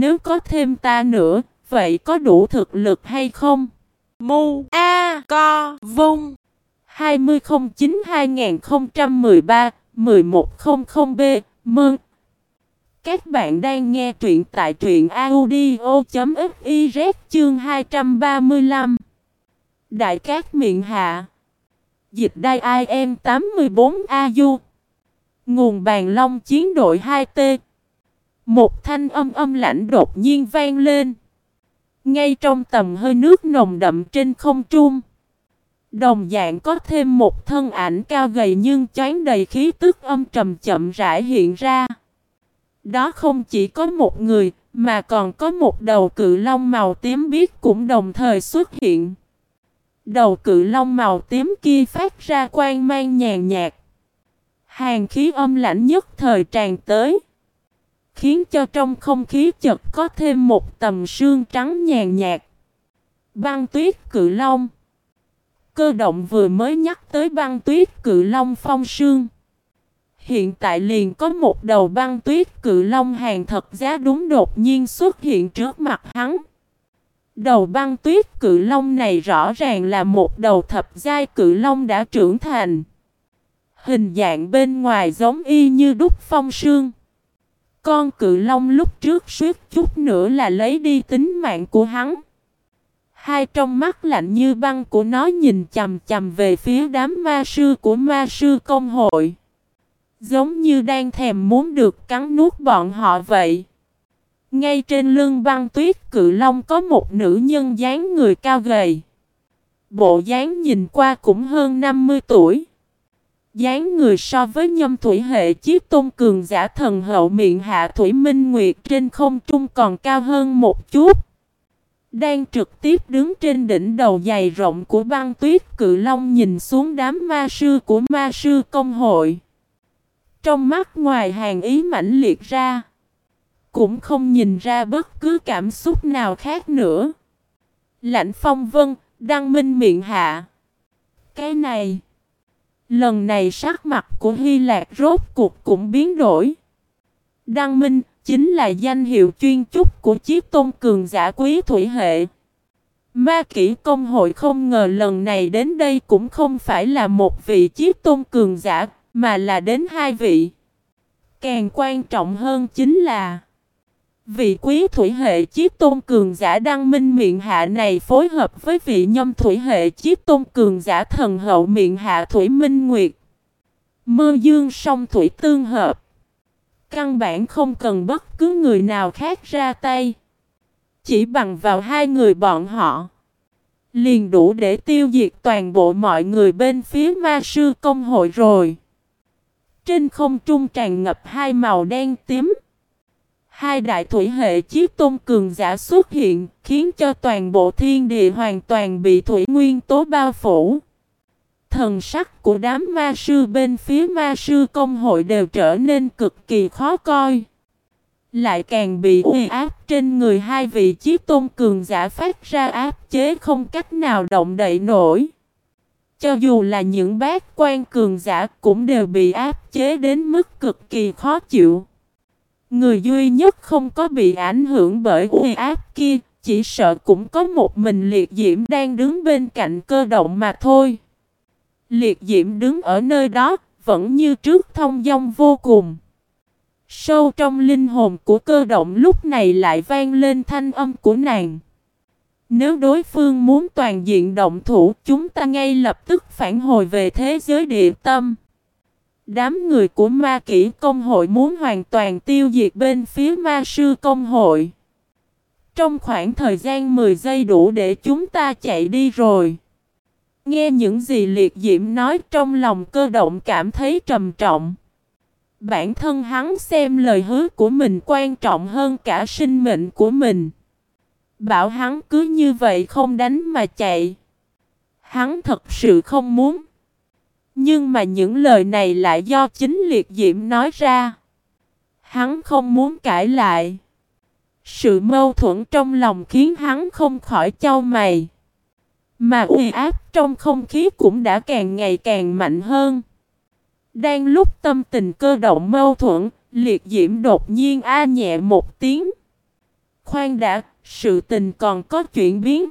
Nếu có thêm ta nữa, vậy có đủ thực lực hay không? Mu A Co Vung. 2009-2013-1100B Mừng! Các bạn đang nghe truyện tại truyện audio.fiz chương 235 Đại Cát Miệng Hạ. Dịch đai IM 84AU Nguồn bàn long chiến đội 2T một thanh âm âm lạnh đột nhiên vang lên. Ngay trong tầm hơi nước nồng đậm trên không trung, Đồng dạng có thêm một thân ảnh cao gầy nhưng chán đầy khí tức âm trầm chậm rãi hiện ra. Đó không chỉ có một người, mà còn có một đầu cự long màu tím biếc cũng đồng thời xuất hiện. Đầu cự long màu tím kia phát ra quang mang nhàn nhạt. Hàng khí âm lạnh nhất thời tràn tới. Khiến cho trong không khí chật có thêm một tầm sương trắng nhàn nhạt. Băng tuyết cự long. Cơ động vừa mới nhắc tới băng tuyết cự long phong sương. Hiện tại liền có một đầu băng tuyết cự long hàng thật giá đúng đột nhiên xuất hiện trước mặt hắn. Đầu băng tuyết cự long này rõ ràng là một đầu thập giai cự long đã trưởng thành. Hình dạng bên ngoài giống y như đúc phong sương. Con cự long lúc trước suýt chút nữa là lấy đi tính mạng của hắn. Hai trong mắt lạnh như băng của nó nhìn chầm chầm về phía đám ma sư của ma sư công hội. Giống như đang thèm muốn được cắn nuốt bọn họ vậy. Ngay trên lưng băng tuyết cự long có một nữ nhân dáng người cao gầy. Bộ dáng nhìn qua cũng hơn 50 tuổi dáng người so với nhâm thủy hệ chiếc tôn cường giả thần hậu miệng hạ thủy minh nguyệt trên không trung còn cao hơn một chút. Đang trực tiếp đứng trên đỉnh đầu dày rộng của băng tuyết cự long nhìn xuống đám ma sư của ma sư công hội. Trong mắt ngoài hàng ý mãnh liệt ra. Cũng không nhìn ra bất cứ cảm xúc nào khác nữa. Lạnh phong vân, đăng minh miệng hạ. Cái này... Lần này sắc mặt của Hy Lạc rốt cuộc cũng biến đổi. Đăng Minh chính là danh hiệu chuyên chúc của chiếc tôn cường giả quý thủy hệ. Ma kỷ công hội không ngờ lần này đến đây cũng không phải là một vị chiếc tôn cường giả, mà là đến hai vị. Càng quan trọng hơn chính là Vị quý thủy hệ chiếc tôn cường giả đăng minh miệng hạ này phối hợp với vị nhâm thủy hệ chiếc tôn cường giả thần hậu miệng hạ thủy minh nguyệt. Mơ dương song thủy tương hợp. Căn bản không cần bất cứ người nào khác ra tay. Chỉ bằng vào hai người bọn họ. Liền đủ để tiêu diệt toàn bộ mọi người bên phía ma sư công hội rồi. Trên không trung tràn ngập hai màu đen tím. Hai đại thủy hệ chiếc tôn cường giả xuất hiện, khiến cho toàn bộ thiên địa hoàn toàn bị thủy nguyên tố bao phủ. Thần sắc của đám ma sư bên phía ma sư công hội đều trở nên cực kỳ khó coi. Lại càng bị uy áp trên người hai vị chiếc tôn cường giả phát ra áp chế không cách nào động đậy nổi. Cho dù là những bác quan cường giả cũng đều bị áp chế đến mức cực kỳ khó chịu. Người duy nhất không có bị ảnh hưởng bởi uy áp kia, chỉ sợ cũng có một mình liệt diễm đang đứng bên cạnh cơ động mà thôi. Liệt diễm đứng ở nơi đó, vẫn như trước thông dong vô cùng. Sâu trong linh hồn của cơ động lúc này lại vang lên thanh âm của nàng. Nếu đối phương muốn toàn diện động thủ, chúng ta ngay lập tức phản hồi về thế giới địa tâm. Đám người của ma kỷ công hội muốn hoàn toàn tiêu diệt bên phía ma sư công hội. Trong khoảng thời gian 10 giây đủ để chúng ta chạy đi rồi. Nghe những gì liệt diễm nói trong lòng cơ động cảm thấy trầm trọng. Bản thân hắn xem lời hứa của mình quan trọng hơn cả sinh mệnh của mình. Bảo hắn cứ như vậy không đánh mà chạy. Hắn thật sự không muốn. Nhưng mà những lời này lại do chính liệt diễm nói ra. Hắn không muốn cãi lại. Sự mâu thuẫn trong lòng khiến hắn không khỏi trao mày. Mà uy áp trong không khí cũng đã càng ngày càng mạnh hơn. Đang lúc tâm tình cơ động mâu thuẫn, liệt diễm đột nhiên a nhẹ một tiếng. Khoan đã, sự tình còn có chuyển biến.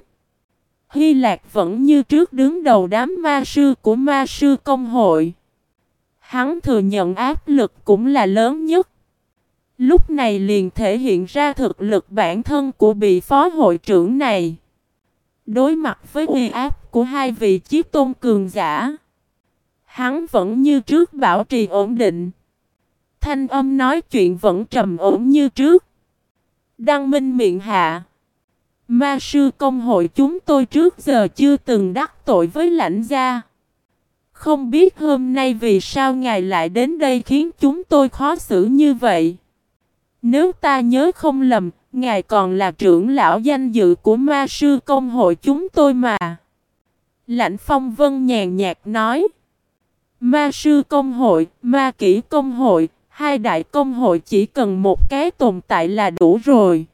Hy Lạc vẫn như trước đứng đầu đám ma sư của ma sư công hội. Hắn thừa nhận áp lực cũng là lớn nhất. Lúc này liền thể hiện ra thực lực bản thân của vị phó hội trưởng này. Đối mặt với uy áp của hai vị chiếc tôn cường giả. Hắn vẫn như trước bảo trì ổn định. Thanh âm nói chuyện vẫn trầm ổn như trước. Đăng minh miệng hạ. Ma sư công hội chúng tôi trước giờ chưa từng đắc tội với lãnh gia. Không biết hôm nay vì sao ngài lại đến đây khiến chúng tôi khó xử như vậy. Nếu ta nhớ không lầm, ngài còn là trưởng lão danh dự của ma sư công hội chúng tôi mà. Lãnh phong vân nhàn nhạt nói. Ma sư công hội, ma kỹ công hội, hai đại công hội chỉ cần một cái tồn tại là đủ rồi.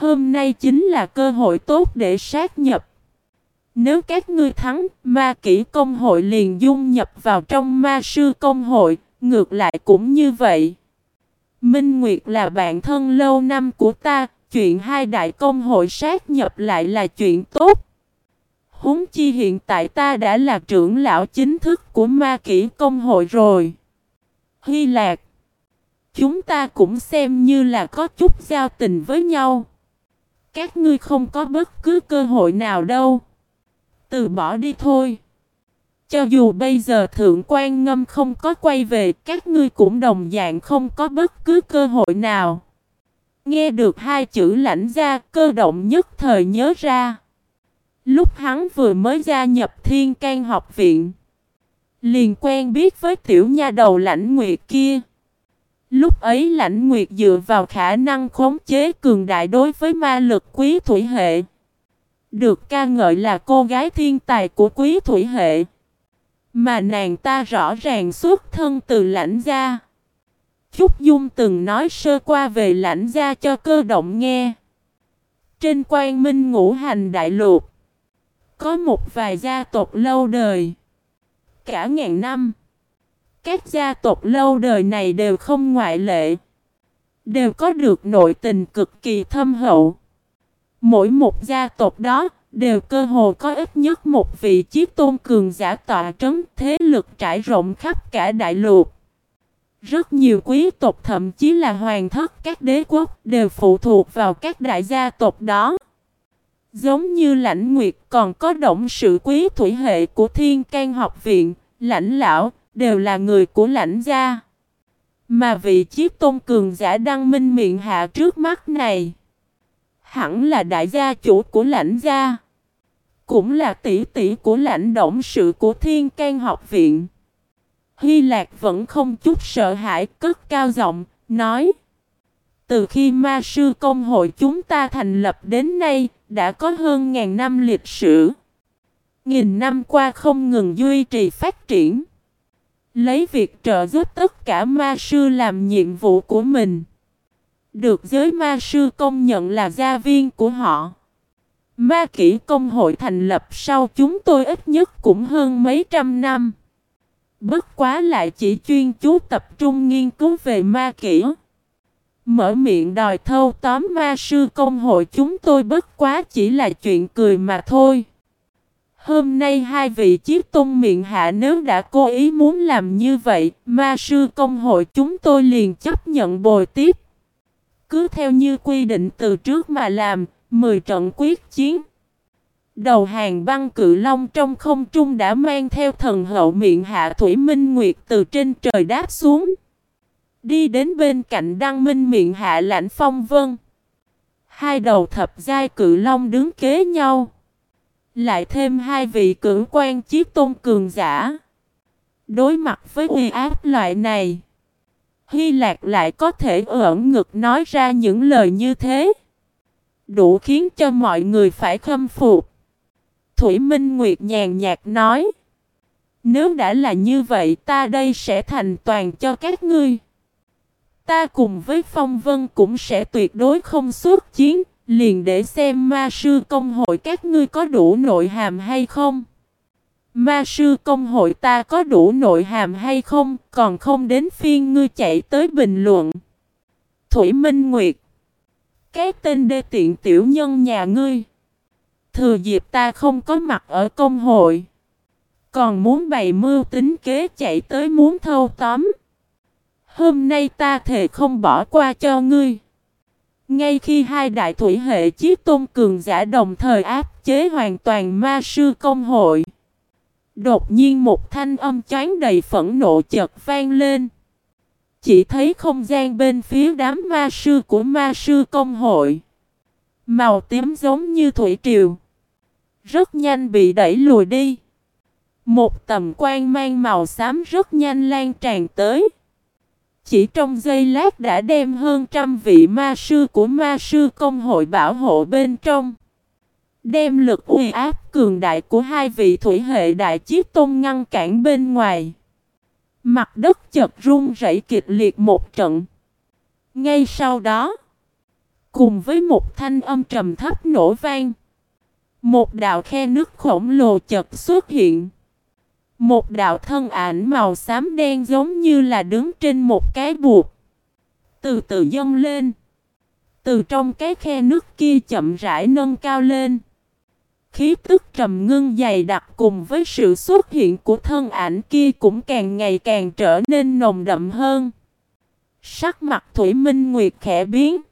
Hôm nay chính là cơ hội tốt để sát nhập. Nếu các ngươi thắng, ma kỹ công hội liền dung nhập vào trong ma sư công hội, ngược lại cũng như vậy. Minh Nguyệt là bạn thân lâu năm của ta, chuyện hai đại công hội sát nhập lại là chuyện tốt. Húng chi hiện tại ta đã là trưởng lão chính thức của ma kỹ công hội rồi. Hy Lạc Chúng ta cũng xem như là có chút giao tình với nhau. Các ngươi không có bất cứ cơ hội nào đâu. Từ bỏ đi thôi. Cho dù bây giờ thượng quan ngâm không có quay về, các ngươi cũng đồng dạng không có bất cứ cơ hội nào. Nghe được hai chữ lãnh gia, cơ động nhất thời nhớ ra. Lúc hắn vừa mới gia nhập thiên can học viện, liền quen biết với tiểu nha đầu lãnh nguyệt kia. Lúc ấy lãnh nguyệt dựa vào khả năng khống chế cường đại đối với ma lực quý thủy hệ. Được ca ngợi là cô gái thiên tài của quý thủy hệ. Mà nàng ta rõ ràng xuất thân từ lãnh gia. Trúc Dung từng nói sơ qua về lãnh gia cho cơ động nghe. Trên quan minh ngũ hành đại lục. Có một vài gia tộc lâu đời. Cả ngàn năm. Các gia tộc lâu đời này đều không ngoại lệ. Đều có được nội tình cực kỳ thâm hậu. Mỗi một gia tộc đó đều cơ hồ có ít nhất một vị chiếc tôn cường giả tọa trấn thế lực trải rộng khắp cả đại lục. Rất nhiều quý tộc thậm chí là hoàng thất các đế quốc đều phụ thuộc vào các đại gia tộc đó. Giống như lãnh nguyệt còn có động sự quý thủy hệ của thiên can học viện, lãnh lão, đều là người của lãnh gia. Mà vị chiếc tôn cường giả đăng minh miệng hạ trước mắt này, hẳn là đại gia chủ của lãnh gia. Cũng là tỷ tỷ của lãnh động sự của thiên can học viện. Hy Lạc vẫn không chút sợ hãi, cất cao giọng, nói. Từ khi ma sư công hội chúng ta thành lập đến nay, đã có hơn ngàn năm lịch sử. Nghìn năm qua không ngừng duy trì phát triển. Lấy việc trợ giúp tất cả ma sư làm nhiệm vụ của mình. Được giới ma sư công nhận là gia viên của họ. Ma kỹ công hội thành lập sau chúng tôi ít nhất cũng hơn mấy trăm năm. Bất quá lại chỉ chuyên chú tập trung nghiên cứu về ma kỹ. Mở miệng đòi thâu tóm ma sư công hội chúng tôi bất quá chỉ là chuyện cười mà thôi. Hôm nay hai vị chiếc tôn miệng hạ nếu đã cố ý muốn làm như vậy, ma sư công hội chúng tôi liền chấp nhận bồi tiếp. Cứ theo như quy định từ trước mà làm, 10 trận quyết chiến. Đầu hàng băng cự long trong không trung đã mang theo thần hậu miệng hạ Thủy Minh Nguyệt từ trên trời đáp xuống. Đi đến bên cạnh đăng minh miệng hạ lãnh phong vân. Hai đầu thập giai cự long đứng kế nhau. Lại thêm hai vị cử quan chiếc tôn cường giả. Đối mặt với uy áp loại này. Hy Lạc lại có thể ẩn ngực nói ra những lời như thế. Đủ khiến cho mọi người phải khâm phục. Thủy Minh Nguyệt nhàn nhạt nói. Nếu đã là như vậy ta đây sẽ thành toàn cho các ngươi. Ta cùng với Phong Vân cũng sẽ tuyệt đối không xuất chiến, liền để xem ma sư công hội các ngươi có đủ nội hàm hay không. Ma sư công hội ta có đủ nội hàm hay không, còn không đến phiên ngươi chạy tới bình luận. Thủy Minh Nguyệt cái tên đê tiện tiểu nhân nhà ngươi. Thừa dịp ta không có mặt ở công hội. Còn muốn bày mưu tính kế chạy tới muốn thâu tóm. Hôm nay ta thề không bỏ qua cho ngươi. Ngay khi hai đại thủy hệ chiếc tôn cường giả đồng thời áp chế hoàn toàn ma sư công hội. Đột nhiên một thanh âm choáng đầy phẫn nộ chợt vang lên. Chỉ thấy không gian bên phía đám ma sư của ma sư công hội. Màu tím giống như thủy triều. Rất nhanh bị đẩy lùi đi. Một tầm quan mang màu xám rất nhanh lan tràn tới. Chỉ trong giây lát đã đem hơn trăm vị ma sư của ma sư công hội bảo hộ bên trong. Đem lực uy áp cường đại của hai vị thủy hệ đại chiếc tôn ngăn cản bên ngoài. Mặt đất chật rung rẩy kịch liệt một trận. Ngay sau đó, cùng với một thanh âm trầm thấp nổ vang, một đạo khe nước khổng lồ chật xuất hiện. Một đạo thân ảnh màu xám đen giống như là đứng trên một cái buộc. Từ từ dâng lên. Từ trong cái khe nước kia chậm rãi nâng cao lên. Khí tức trầm ngưng dày đặc cùng với sự xuất hiện của thân ảnh kia cũng càng ngày càng trở nên nồng đậm hơn. Sắc mặt Thủy Minh Nguyệt khẽ biến.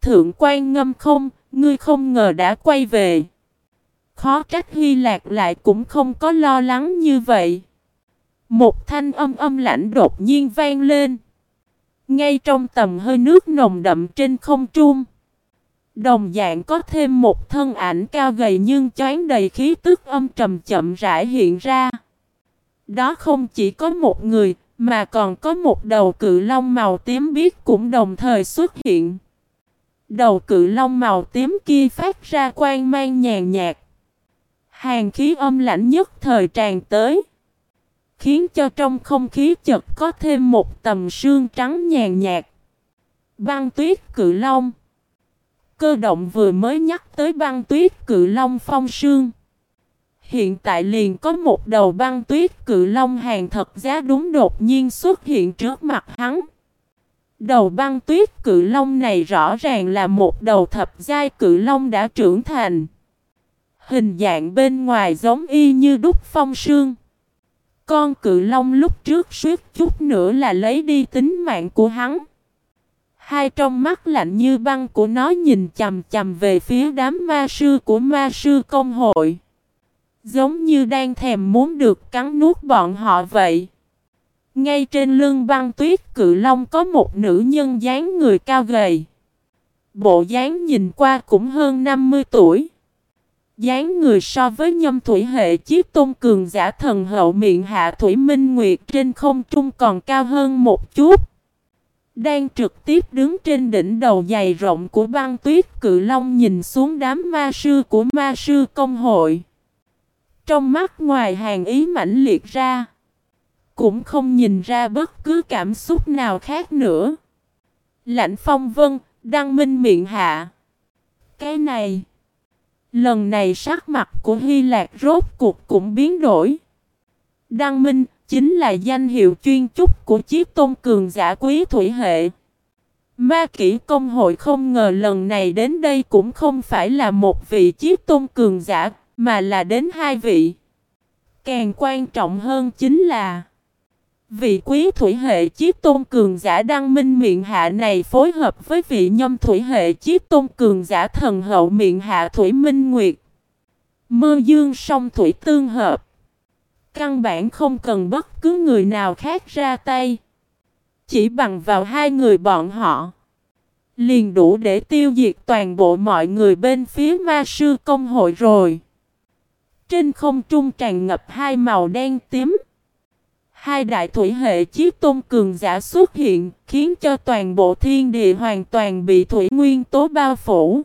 Thượng quan ngâm không, ngươi không ngờ đã quay về. Khó trách Hy Lạc lại cũng không có lo lắng như vậy. Một thanh âm âm lạnh đột nhiên vang lên. Ngay trong tầm hơi nước nồng đậm trên không trung. Đồng dạng có thêm một thân ảnh cao gầy nhưng choáng đầy khí tức âm trầm chậm rãi hiện ra. Đó không chỉ có một người, mà còn có một đầu cự long màu tím biếc cũng đồng thời xuất hiện. Đầu cự long màu tím kia phát ra quang mang nhàn nhạt. Hàng khí âm lạnh nhất thời tràn tới. Khiến cho trong không khí chật có thêm một tầm sương trắng nhàn nhạt. Băng tuyết cự long. Cơ động vừa mới nhắc tới băng tuyết cự long phong sương. Hiện tại liền có một đầu băng tuyết cự long hàng thật giá đúng đột nhiên xuất hiện trước mặt hắn. Đầu băng tuyết cự long này rõ ràng là một đầu thập giai cự long đã trưởng thành. Hình dạng bên ngoài giống y như đúc phong sương. Con cự long lúc trước suýt chút nữa là lấy đi tính mạng của hắn. Hai trong mắt lạnh như băng của nó nhìn chầm chầm về phía đám ma sư của ma sư công hội. Giống như đang thèm muốn được cắn nuốt bọn họ vậy. Ngay trên lưng băng tuyết cự long có một nữ nhân dáng người cao gầy. Bộ dáng nhìn qua cũng hơn 50 tuổi dáng người so với nhâm thủy hệ chiếc tôn cường giả thần hậu miệng hạ thủy minh nguyệt trên không trung còn cao hơn một chút. Đang trực tiếp đứng trên đỉnh đầu dày rộng của băng tuyết cự long nhìn xuống đám ma sư của ma sư công hội. Trong mắt ngoài hàng ý mãnh liệt ra. Cũng không nhìn ra bất cứ cảm xúc nào khác nữa. Lạnh phong vân, đăng minh miệng hạ. Cái này... Lần này sắc mặt của Hy Lạc rốt cuộc cũng biến đổi. Đăng Minh chính là danh hiệu chuyên chúc của chiếc tôn cường giả quý thủy hệ. Ma kỷ công hội không ngờ lần này đến đây cũng không phải là một vị chiếc tôn cường giả, mà là đến hai vị. Càng quan trọng hơn chính là Vị quý thủy hệ chiếc tôn cường giả đăng minh miệng hạ này phối hợp với vị nhâm thủy hệ chiếc tôn cường giả thần hậu miệng hạ thủy minh nguyệt. Mơ dương song thủy tương hợp. Căn bản không cần bất cứ người nào khác ra tay. Chỉ bằng vào hai người bọn họ. Liền đủ để tiêu diệt toàn bộ mọi người bên phía ma sư công hội rồi. Trên không trung tràn ngập hai màu đen tím. Hai đại thủy hệ chiếc tôn cường giả xuất hiện, khiến cho toàn bộ thiên địa hoàn toàn bị thủy nguyên tố bao phủ.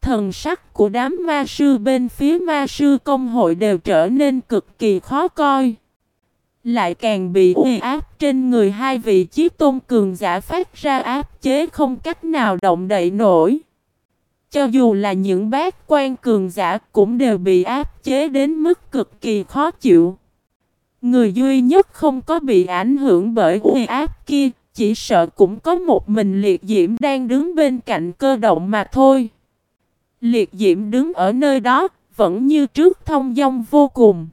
Thần sắc của đám ma sư bên phía ma sư công hội đều trở nên cực kỳ khó coi. Lại càng bị uy áp trên người hai vị chiếc tôn cường giả phát ra áp chế không cách nào động đậy nổi. Cho dù là những bác quan cường giả cũng đều bị áp chế đến mức cực kỳ khó chịu. Người duy nhất không có bị ảnh hưởng bởi uy áp kia chỉ sợ cũng có một mình liệt diễm đang đứng bên cạnh cơ động mà thôi. Liệt diễm đứng ở nơi đó, vẫn như trước thông dong vô cùng.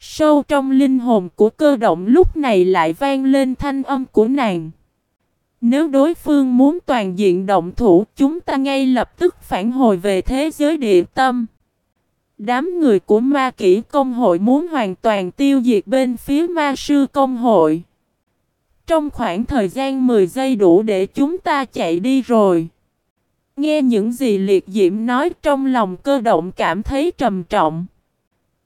Sâu trong linh hồn của cơ động lúc này lại vang lên thanh âm của nàng. Nếu đối phương muốn toàn diện động thủ, chúng ta ngay lập tức phản hồi về thế giới địa tâm. Đám người của ma kỷ công hội muốn hoàn toàn tiêu diệt bên phía ma sư công hội. Trong khoảng thời gian 10 giây đủ để chúng ta chạy đi rồi. Nghe những gì liệt diễm nói trong lòng cơ động cảm thấy trầm trọng.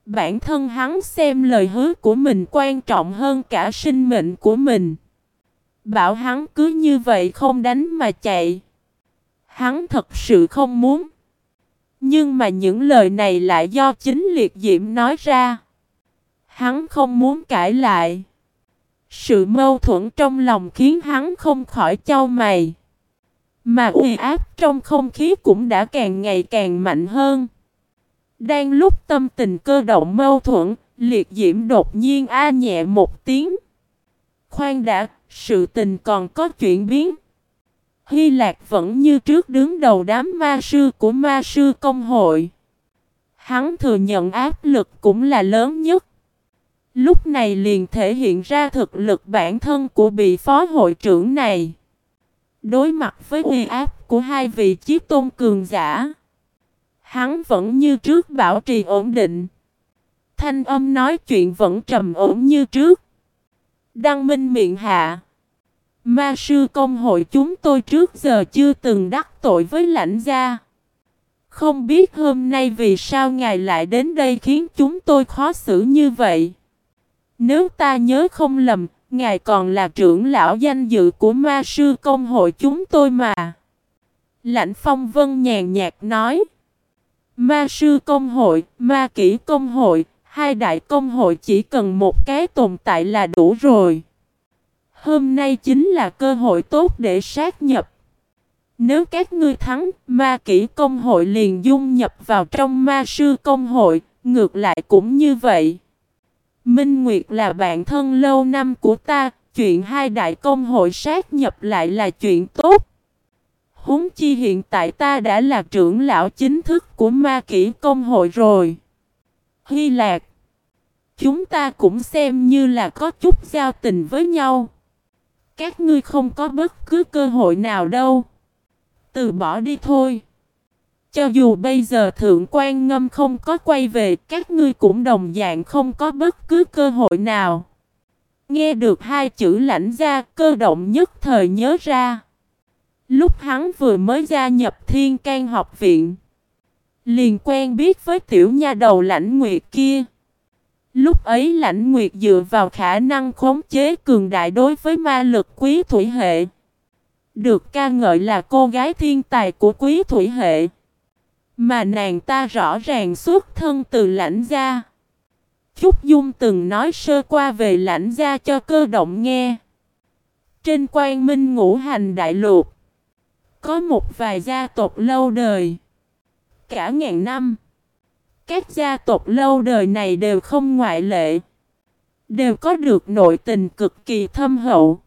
Bản thân hắn xem lời hứa của mình quan trọng hơn cả sinh mệnh của mình. Bảo hắn cứ như vậy không đánh mà chạy. Hắn thật sự không muốn. Nhưng mà những lời này lại do chính liệt diễm nói ra. Hắn không muốn cãi lại. Sự mâu thuẫn trong lòng khiến hắn không khỏi trao mày. Mà uy áp trong không khí cũng đã càng ngày càng mạnh hơn. Đang lúc tâm tình cơ động mâu thuẫn, liệt diễm đột nhiên a nhẹ một tiếng. Khoan đã, sự tình còn có chuyển biến. Hy Lạc vẫn như trước đứng đầu đám ma sư của ma sư công hội. Hắn thừa nhận áp lực cũng là lớn nhất. Lúc này liền thể hiện ra thực lực bản thân của vị phó hội trưởng này. Đối mặt với uy áp của hai vị chiếc tôn cường giả. Hắn vẫn như trước bảo trì ổn định. Thanh âm nói chuyện vẫn trầm ổn như trước. Đăng minh miệng hạ. Ma sư công hội chúng tôi trước giờ chưa từng đắc tội với lãnh gia. Không biết hôm nay vì sao ngài lại đến đây khiến chúng tôi khó xử như vậy. Nếu ta nhớ không lầm, ngài còn là trưởng lão danh dự của ma sư công hội chúng tôi mà. Lãnh phong vân nhàn nhạt nói. Ma sư công hội, ma kỹ công hội, hai đại công hội chỉ cần một cái tồn tại là đủ rồi. Hôm nay chính là cơ hội tốt để sát nhập. Nếu các ngươi thắng, ma kỹ công hội liền dung nhập vào trong ma sư công hội, ngược lại cũng như vậy. Minh Nguyệt là bạn thân lâu năm của ta, chuyện hai đại công hội sát nhập lại là chuyện tốt. Húng chi hiện tại ta đã là trưởng lão chính thức của ma kỹ công hội rồi. Hy Lạc Chúng ta cũng xem như là có chút giao tình với nhau. Các ngươi không có bất cứ cơ hội nào đâu. Từ bỏ đi thôi. Cho dù bây giờ thượng quan ngâm không có quay về, các ngươi cũng đồng dạng không có bất cứ cơ hội nào. Nghe được hai chữ lãnh gia, cơ động nhất thời nhớ ra. Lúc hắn vừa mới gia nhập thiên can học viện, liền quen biết với tiểu nha đầu lãnh nguyệt kia. Lúc ấy lãnh nguyệt dựa vào khả năng khống chế cường đại đối với ma lực quý thủy hệ. Được ca ngợi là cô gái thiên tài của quý thủy hệ. Mà nàng ta rõ ràng xuất thân từ lãnh gia. Trúc Dung từng nói sơ qua về lãnh gia cho cơ động nghe. Trên quan minh ngũ hành đại lục. Có một vài gia tộc lâu đời. Cả ngàn năm. Các gia tộc lâu đời này đều không ngoại lệ. Đều có được nội tình cực kỳ thâm hậu.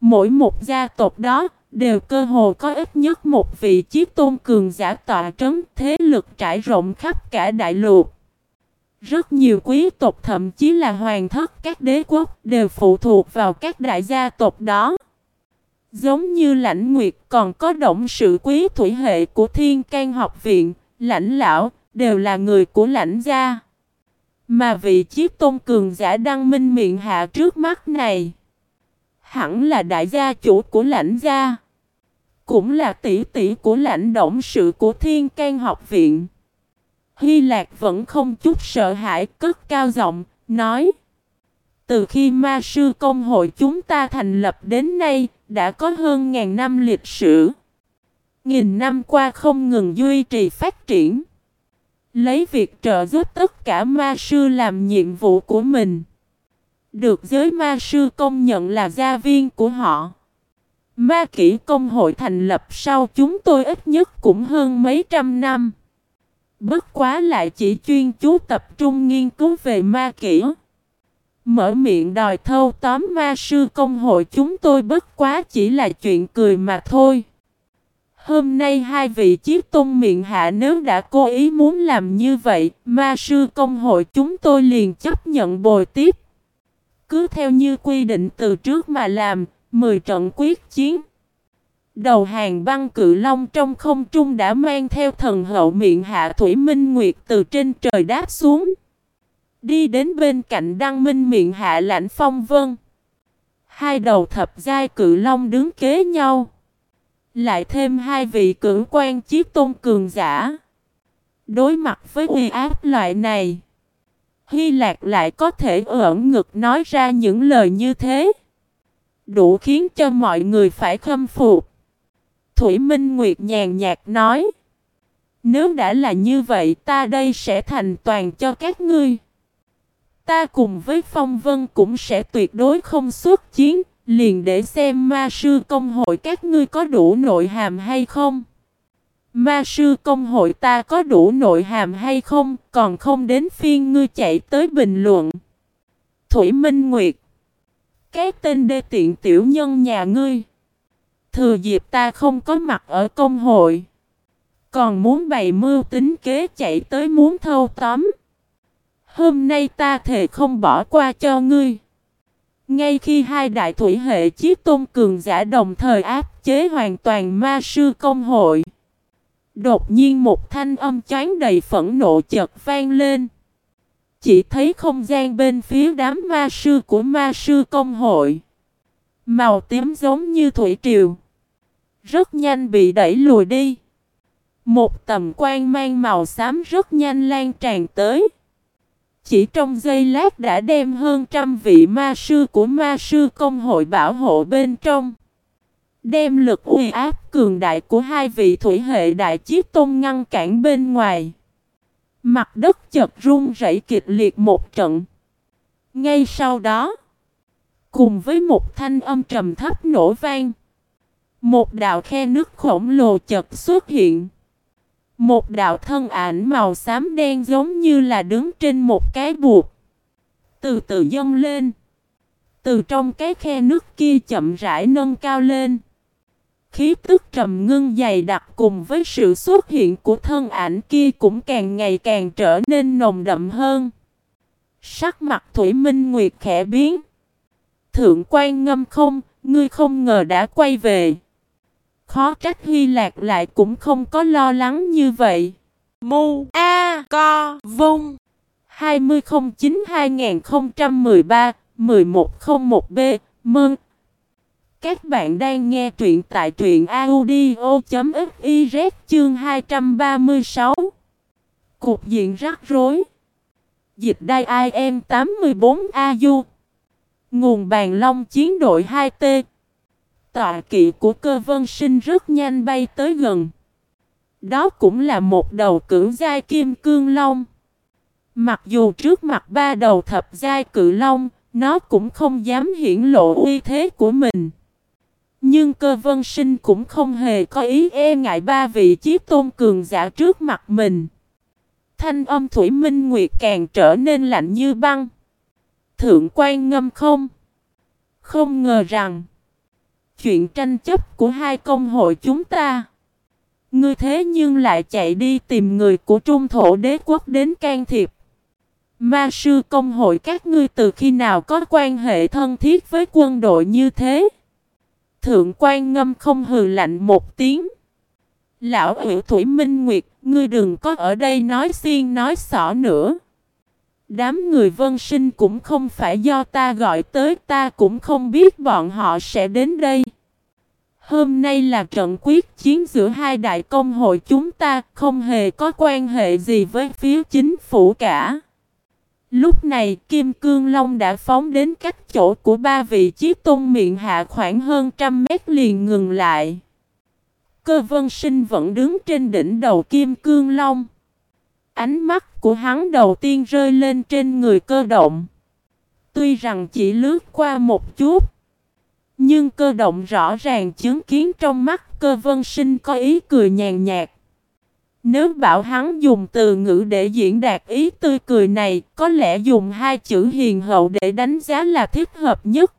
Mỗi một gia tộc đó đều cơ hồ có ít nhất một vị chiếc tôn cường giả tọa trấn thế lực trải rộng khắp cả đại lục. Rất nhiều quý tộc thậm chí là hoàng thất các đế quốc đều phụ thuộc vào các đại gia tộc đó. Giống như lãnh nguyệt còn có động sự quý thủy hệ của thiên can học viện, lãnh lão, đều là người của lãnh gia. Mà vị chiếc tôn cường giả đăng minh miệng hạ trước mắt này, hẳn là đại gia chủ của lãnh gia. Cũng là tỷ tỷ của lãnh động sự của thiên can học viện. Hy Lạc vẫn không chút sợ hãi cất cao giọng, nói Từ khi ma sư công hội chúng ta thành lập đến nay, đã có hơn ngàn năm lịch sử. Nghìn năm qua không ngừng duy trì phát triển. Lấy việc trợ giúp tất cả ma sư làm nhiệm vụ của mình. Được giới ma sư công nhận là gia viên của họ. Ma kỷ công hội thành lập sau chúng tôi ít nhất cũng hơn mấy trăm năm. Bất quá lại chỉ chuyên chú tập trung nghiên cứu về ma kỷ. Mở miệng đòi thâu tóm ma sư công hội chúng tôi bất quá chỉ là chuyện cười mà thôi. Hôm nay hai vị chiếc tôn miệng hạ nếu đã cố ý muốn làm như vậy, ma sư công hội chúng tôi liền chấp nhận bồi tiếp. Cứ theo như quy định từ trước mà làm, 10 trận quyết chiến. Đầu hàng băng cự long trong không trung đã mang theo thần hậu miệng hạ Thủy Minh Nguyệt từ trên trời đáp xuống. Đi đến bên cạnh đăng minh miệng hạ lãnh phong vân. Hai đầu thập giai cự long đứng kế nhau. Lại thêm hai vị cử quan chiếc tôn cường giả. Đối mặt với uy áp loại này. Hy Lạc lại có thể ẩn ngực nói ra những lời như thế. Đủ khiến cho mọi người phải khâm phục. Thủy Minh Nguyệt nhàn nhạt nói. Nếu đã là như vậy ta đây sẽ thành toàn cho các ngươi. Ta cùng với Phong Vân cũng sẽ tuyệt đối không xuất chiến, liền để xem ma sư công hội các ngươi có đủ nội hàm hay không. Ma sư công hội ta có đủ nội hàm hay không, còn không đến phiên ngươi chạy tới bình luận. Thủy Minh Nguyệt. Cái tên đê tiện tiểu nhân nhà ngươi. Thừa dịp ta không có mặt ở công hội. Còn muốn bày mưu tính kế chạy tới muốn thâu tóm. Hôm nay ta thề không bỏ qua cho ngươi ngay khi hai đại thủy hệ chí tôn cường giả đồng thời áp chế hoàn toàn ma sư công hội, Đột nhiên một thanh âm chán đầy phẫn nộ chợt vang lên. Chỉ thấy không gian bên phía đám ma sư của ma sư công hội. Màu tím giống như thủy triều. Rất nhanh bị đẩy lùi đi. Một tầm quan mang màu xám rất nhanh lan tràn tới. Chỉ trong giây lát đã đem hơn trăm vị ma sư của ma sư công hội bảo hộ bên trong. Đem lực uy áp cường đại của hai vị thủy hệ đại chiếc tôn ngăn cản bên ngoài. Mặt đất chật rung rẩy kịch liệt một trận. Ngay sau đó, cùng với một thanh âm trầm thấp nổ vang, một đạo khe nước khổng lồ chật xuất hiện. Một đạo thân ảnh màu xám đen giống như là đứng trên một cái buộc. Từ từ dâng lên. Từ trong cái khe nước kia chậm rãi nâng cao lên. Khí tức trầm ngưng dày đặc cùng với sự xuất hiện của thân ảnh kia cũng càng ngày càng trở nên nồng đậm hơn. Sắc mặt Thủy Minh Nguyệt khẽ biến. Thượng quan ngâm không, ngươi không ngờ đã quay về. Khó trách Hy Lạc lại cũng không có lo lắng như vậy. Mu A Co Vung. 2009-2013-1101B Mơn các bạn đang nghe truyện tại truyện audio.fiz chương 236 Cục diện rắc rối. Dịch đai IM 84AU Nguồn bàn long chiến đội 2T Tọa kỵ của cơ vân sinh rất nhanh bay tới gần Đó cũng là một đầu cử giai kim cương long Mặc dù trước mặt ba đầu thập giai cự long, Nó cũng không dám hiển lộ uy thế của mình nhưng cơ vân sinh cũng không hề có ý e ngại ba vị chiếc tôn cường giả trước mặt mình. Thanh âm Thủy Minh Nguyệt càng trở nên lạnh như băng. Thượng quan ngâm không? Không ngờ rằng chuyện tranh chấp của hai công hội chúng ta Ngươi thế nhưng lại chạy đi tìm người của trung thổ đế quốc đến can thiệp Ma sư công hội các ngươi từ khi nào có quan hệ thân thiết với quân đội như thế Thượng quan ngâm không hừ lạnh một tiếng. Lão ủy Thủy Minh Nguyệt, ngươi đừng có ở đây nói xiên nói xỏ nữa. Đám người vân sinh cũng không phải do ta gọi tới, ta cũng không biết bọn họ sẽ đến đây. Hôm nay là trận quyết chiến giữa hai đại công hội chúng ta, không hề có quan hệ gì với phía chính phủ cả. Lúc này, Kim Cương Long đã phóng đến cách chỗ của ba vị chiếc tôn miệng hạ khoảng hơn trăm mét liền ngừng lại. Cơ vân sinh vẫn đứng trên đỉnh đầu Kim Cương Long. Ánh mắt của hắn đầu tiên rơi lên trên người cơ động. Tuy rằng chỉ lướt qua một chút. Nhưng cơ động rõ ràng chứng kiến trong mắt cơ vân sinh có ý cười nhàn nhạt. Nếu bảo hắn dùng từ ngữ để diễn đạt ý tươi cười này, có lẽ dùng hai chữ hiền hậu để đánh giá là thích hợp nhất.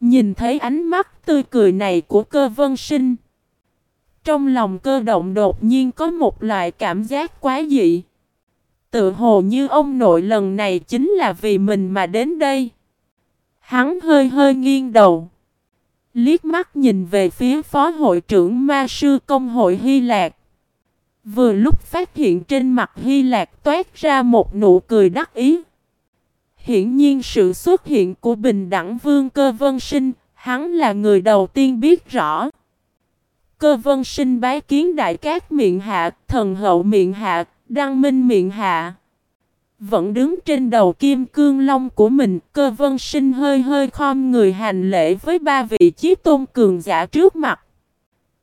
Nhìn thấy ánh mắt tươi cười này của cơ vân sinh. Trong lòng cơ động đột nhiên có một loại cảm giác quá dị. Tự hồ như ông nội lần này chính là vì mình mà đến đây. Hắn hơi hơi nghiêng đầu. Liếc mắt nhìn về phía phó hội trưởng ma sư công hội Hy Lạc. Vừa lúc phát hiện trên mặt Hy Lạc toát ra một nụ cười đắc ý. Hiển nhiên sự xuất hiện của bình đẳng vương cơ vân sinh, hắn là người đầu tiên biết rõ. Cơ vân sinh bái kiến đại cát miệng hạ, thần hậu miệng hạ, đăng minh miệng hạ. Vẫn đứng trên đầu kim cương long của mình, cơ vân sinh hơi hơi khom người hành lễ với ba vị chí tôn cường giả trước mặt.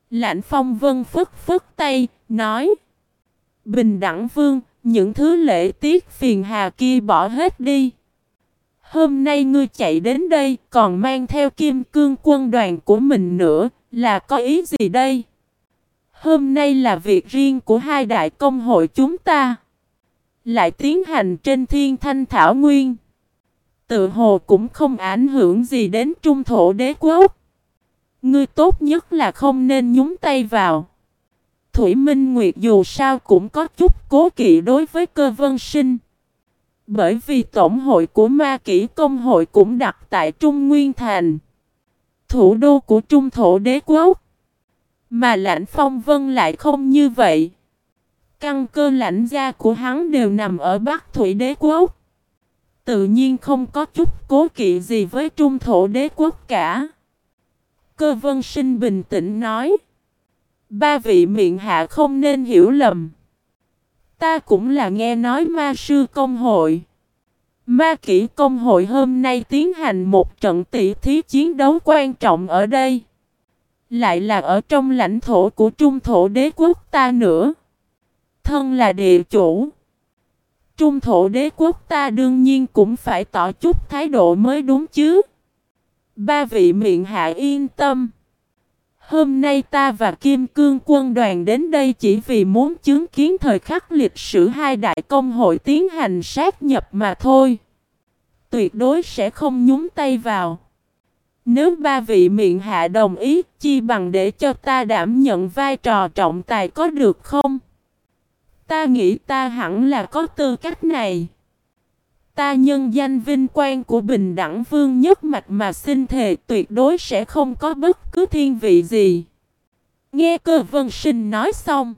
Lãnh phong vân phức phức tay, nói Bình đẳng vương, những thứ lễ tiết phiền hà kia bỏ hết đi. Hôm nay ngươi chạy đến đây còn mang theo kim cương quân đoàn của mình nữa, là có ý gì đây? Hôm nay là việc riêng của hai đại công hội chúng ta. Lại tiến hành trên thiên thanh thảo nguyên. Tự hồ cũng không ảnh hưởng gì đến trung thổ đế quốc. Ngươi tốt nhất là không nên nhúng tay vào. Thủy Minh Nguyệt dù sao cũng có chút cố kỵ đối với cơ vân sinh. Bởi vì tổng hội của ma kỷ công hội cũng đặt tại Trung Nguyên Thành. Thủ đô của Trung Thổ Đế Quốc. Mà lãnh phong vân lại không như vậy. Căn cơ lãnh gia của hắn đều nằm ở Bắc Thủy Đế Quốc. Tự nhiên không có chút cố kỵ gì với Trung Thổ Đế Quốc cả. Cơ vân sinh bình tĩnh nói. Ba vị miệng hạ không nên hiểu lầm. Ta cũng là nghe nói ma sư công hội. Ma kỷ công hội hôm nay tiến hành một trận tỷ thí chiến đấu quan trọng ở đây. Lại là ở trong lãnh thổ của trung thổ đế quốc ta nữa. Thân là địa chủ. Trung thổ đế quốc ta đương nhiên cũng phải tỏ chút thái độ mới đúng chứ. Ba vị miệng hạ yên tâm. Hôm nay ta và Kim Cương quân đoàn đến đây chỉ vì muốn chứng kiến thời khắc lịch sử hai đại công hội tiến hành sát nhập mà thôi. Tuyệt đối sẽ không nhúng tay vào. Nếu ba vị miệng hạ đồng ý, chi bằng để cho ta đảm nhận vai trò trọng tài có được không? Ta nghĩ ta hẳn là có tư cách này. Ta nhân danh vinh quang của bình đẳng vương nhất mạch mà xin thề tuyệt đối sẽ không có bất cứ thiên vị gì. Nghe cơ vân sinh nói xong.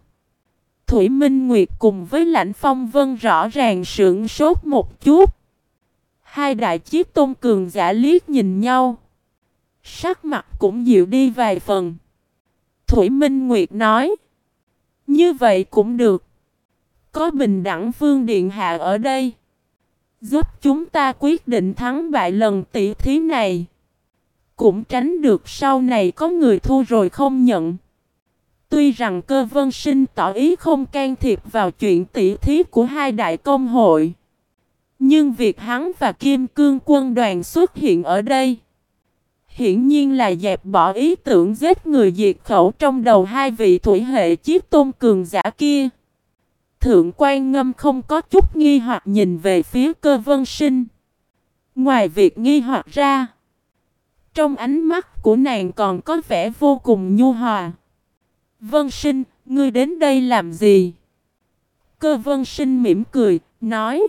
Thủy Minh Nguyệt cùng với lãnh phong vân rõ ràng sượng sốt một chút. Hai đại chiếc tôn cường giả liếc nhìn nhau. Sắc mặt cũng dịu đi vài phần. Thủy Minh Nguyệt nói. Như vậy cũng được. Có bình đẳng vương điện hạ ở đây. Giúp chúng ta quyết định thắng bại lần tỷ thí này. Cũng tránh được sau này có người thua rồi không nhận. Tuy rằng cơ vân sinh tỏ ý không can thiệp vào chuyện tỷ thí của hai đại công hội. Nhưng việc hắn và Kim Cương quân đoàn xuất hiện ở đây. Hiển nhiên là dẹp bỏ ý tưởng giết người diệt khẩu trong đầu hai vị thủy hệ chiếc tôn cường giả kia. Thượng quan ngâm không có chút nghi hoặc nhìn về phía cơ vân sinh. Ngoài việc nghi hoặc ra, trong ánh mắt của nàng còn có vẻ vô cùng nhu hòa. Vân sinh, ngươi đến đây làm gì? Cơ vân sinh mỉm cười, nói.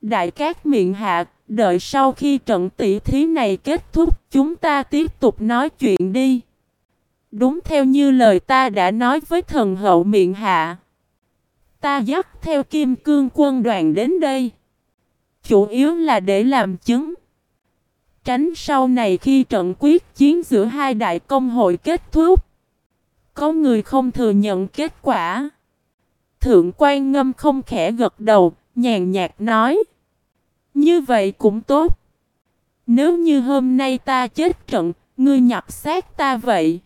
Đại cát miệng hạ, đợi sau khi trận tỷ thí này kết thúc, chúng ta tiếp tục nói chuyện đi. Đúng theo như lời ta đã nói với thần hậu miệng hạ. Ta dắt theo kim cương quân đoàn đến đây. Chủ yếu là để làm chứng. Tránh sau này khi trận quyết chiến giữa hai đại công hội kết thúc. Có người không thừa nhận kết quả. Thượng quan ngâm không khẽ gật đầu, nhàn nhạt nói. Như vậy cũng tốt. Nếu như hôm nay ta chết trận, ngươi nhập xác ta vậy.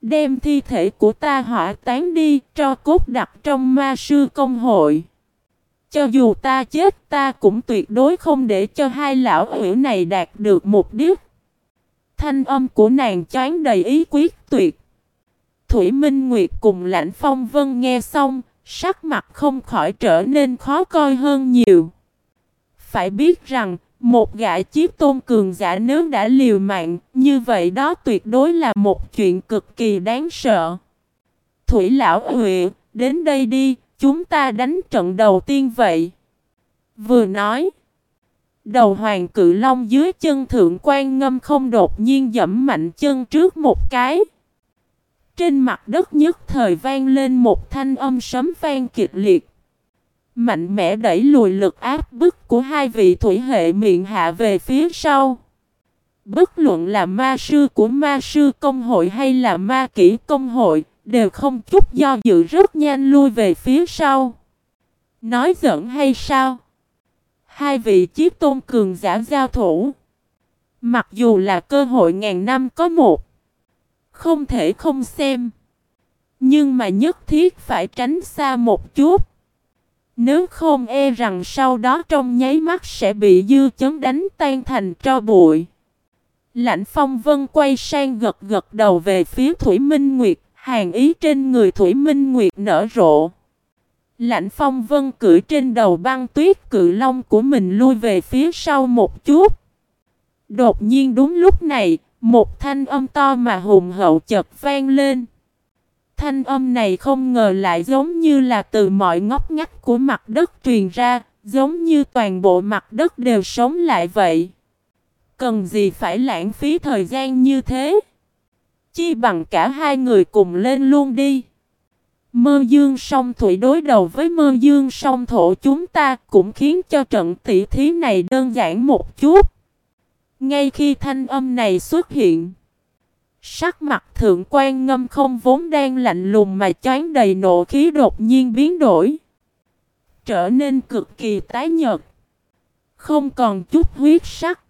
Đem thi thể của ta hỏa tán đi, cho cốt đặt trong ma sư công hội. Cho dù ta chết ta cũng tuyệt đối không để cho hai lão hữu này đạt được mục đích. Thanh âm của nàng choán đầy ý quyết tuyệt. Thủy Minh Nguyệt cùng Lãnh Phong Vân nghe xong, sắc mặt không khỏi trở nên khó coi hơn nhiều. Phải biết rằng, một gã chiếc tôn cường giả nếu đã liều mạng, như vậy đó tuyệt đối là một chuyện cực kỳ đáng sợ. Thủy Lão Huệ, đến đây đi, chúng ta đánh trận đầu tiên vậy. Vừa nói, đầu hoàng cự long dưới chân thượng quan ngâm không đột nhiên dẫm mạnh chân trước một cái. Trên mặt đất nhất thời vang lên một thanh âm sấm vang kịch liệt. Mạnh mẽ đẩy lùi lực áp bức của hai vị thủy hệ miệng hạ về phía sau. Bất luận là ma sư của ma sư công hội hay là ma kỹ công hội, đều không chút do dự rất nhanh lui về phía sau. Nói giỡn hay sao? Hai vị chiếc tôn cường giả giao thủ. Mặc dù là cơ hội ngàn năm có một. Không thể không xem. Nhưng mà nhất thiết phải tránh xa một chút. Nếu không e rằng sau đó trong nháy mắt sẽ bị dư chấn đánh tan thành tro bụi. Lãnh phong vân quay sang gật gật đầu về phía Thủy Minh Nguyệt, hàng ý trên người Thủy Minh Nguyệt nở rộ. Lãnh phong vân cưỡi trên đầu băng tuyết cự long của mình lui về phía sau một chút. Đột nhiên đúng lúc này, một thanh âm to mà hùng hậu chợt vang lên. Thanh âm này không ngờ lại giống như là từ mọi ngóc ngách của mặt đất truyền ra, giống như toàn bộ mặt đất đều sống lại vậy. Cần gì phải lãng phí thời gian như thế? Chi bằng cả hai người cùng lên luôn đi. Mơ dương song thủy đối đầu với mơ dương song thổ chúng ta cũng khiến cho trận tỷ thí này đơn giản một chút. Ngay khi thanh âm này xuất hiện, sắc mặt thượng quan ngâm không vốn đang lạnh lùng mà choán đầy nộ khí đột nhiên biến đổi. Trở nên cực kỳ tái nhợt. Không còn chút huyết sắc.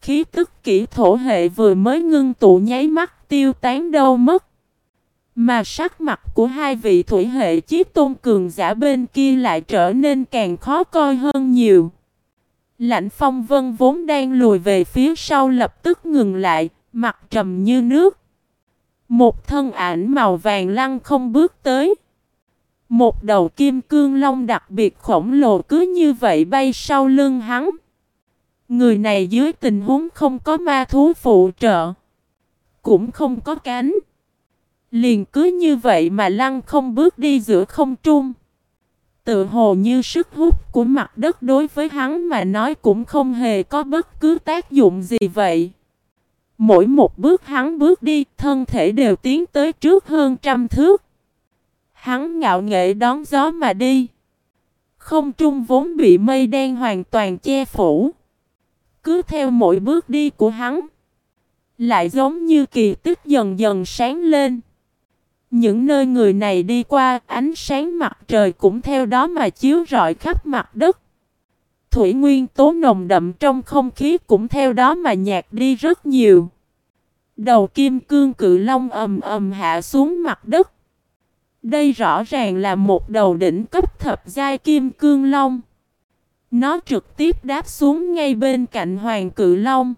Khí tức kỹ thổ hệ vừa mới ngưng tụ nháy mắt tiêu tán đâu mất. Mà sắc mặt của hai vị thủy hệ chiếc tôn cường giả bên kia lại trở nên càng khó coi hơn nhiều. Lạnh phong vân vốn đang lùi về phía sau lập tức ngừng lại, mặt trầm như nước. Một thân ảnh màu vàng lăng không bước tới. Một đầu kim cương long đặc biệt khổng lồ cứ như vậy bay sau lưng hắn. Người này dưới tình huống không có ma thú phụ trợ. Cũng không có cánh. Liền cứ như vậy mà lăng không bước đi giữa không trung. Tự hồ như sức hút của mặt đất đối với hắn mà nói cũng không hề có bất cứ tác dụng gì vậy. Mỗi một bước hắn bước đi, thân thể đều tiến tới trước hơn trăm thước. Hắn ngạo nghệ đón gió mà đi. Không trung vốn bị mây đen hoàn toàn che phủ. Cứ theo mỗi bước đi của hắn, lại giống như kỳ tích dần dần sáng lên. Những nơi người này đi qua, ánh sáng mặt trời cũng theo đó mà chiếu rọi khắp mặt đất. Thủy nguyên tố nồng đậm trong không khí cũng theo đó mà nhạt đi rất nhiều. Đầu kim cương cự long ầm ầm hạ xuống mặt đất. Đây rõ ràng là một đầu đỉnh cấp thập giai kim cương long. Nó trực tiếp đáp xuống ngay bên cạnh hoàng cự long.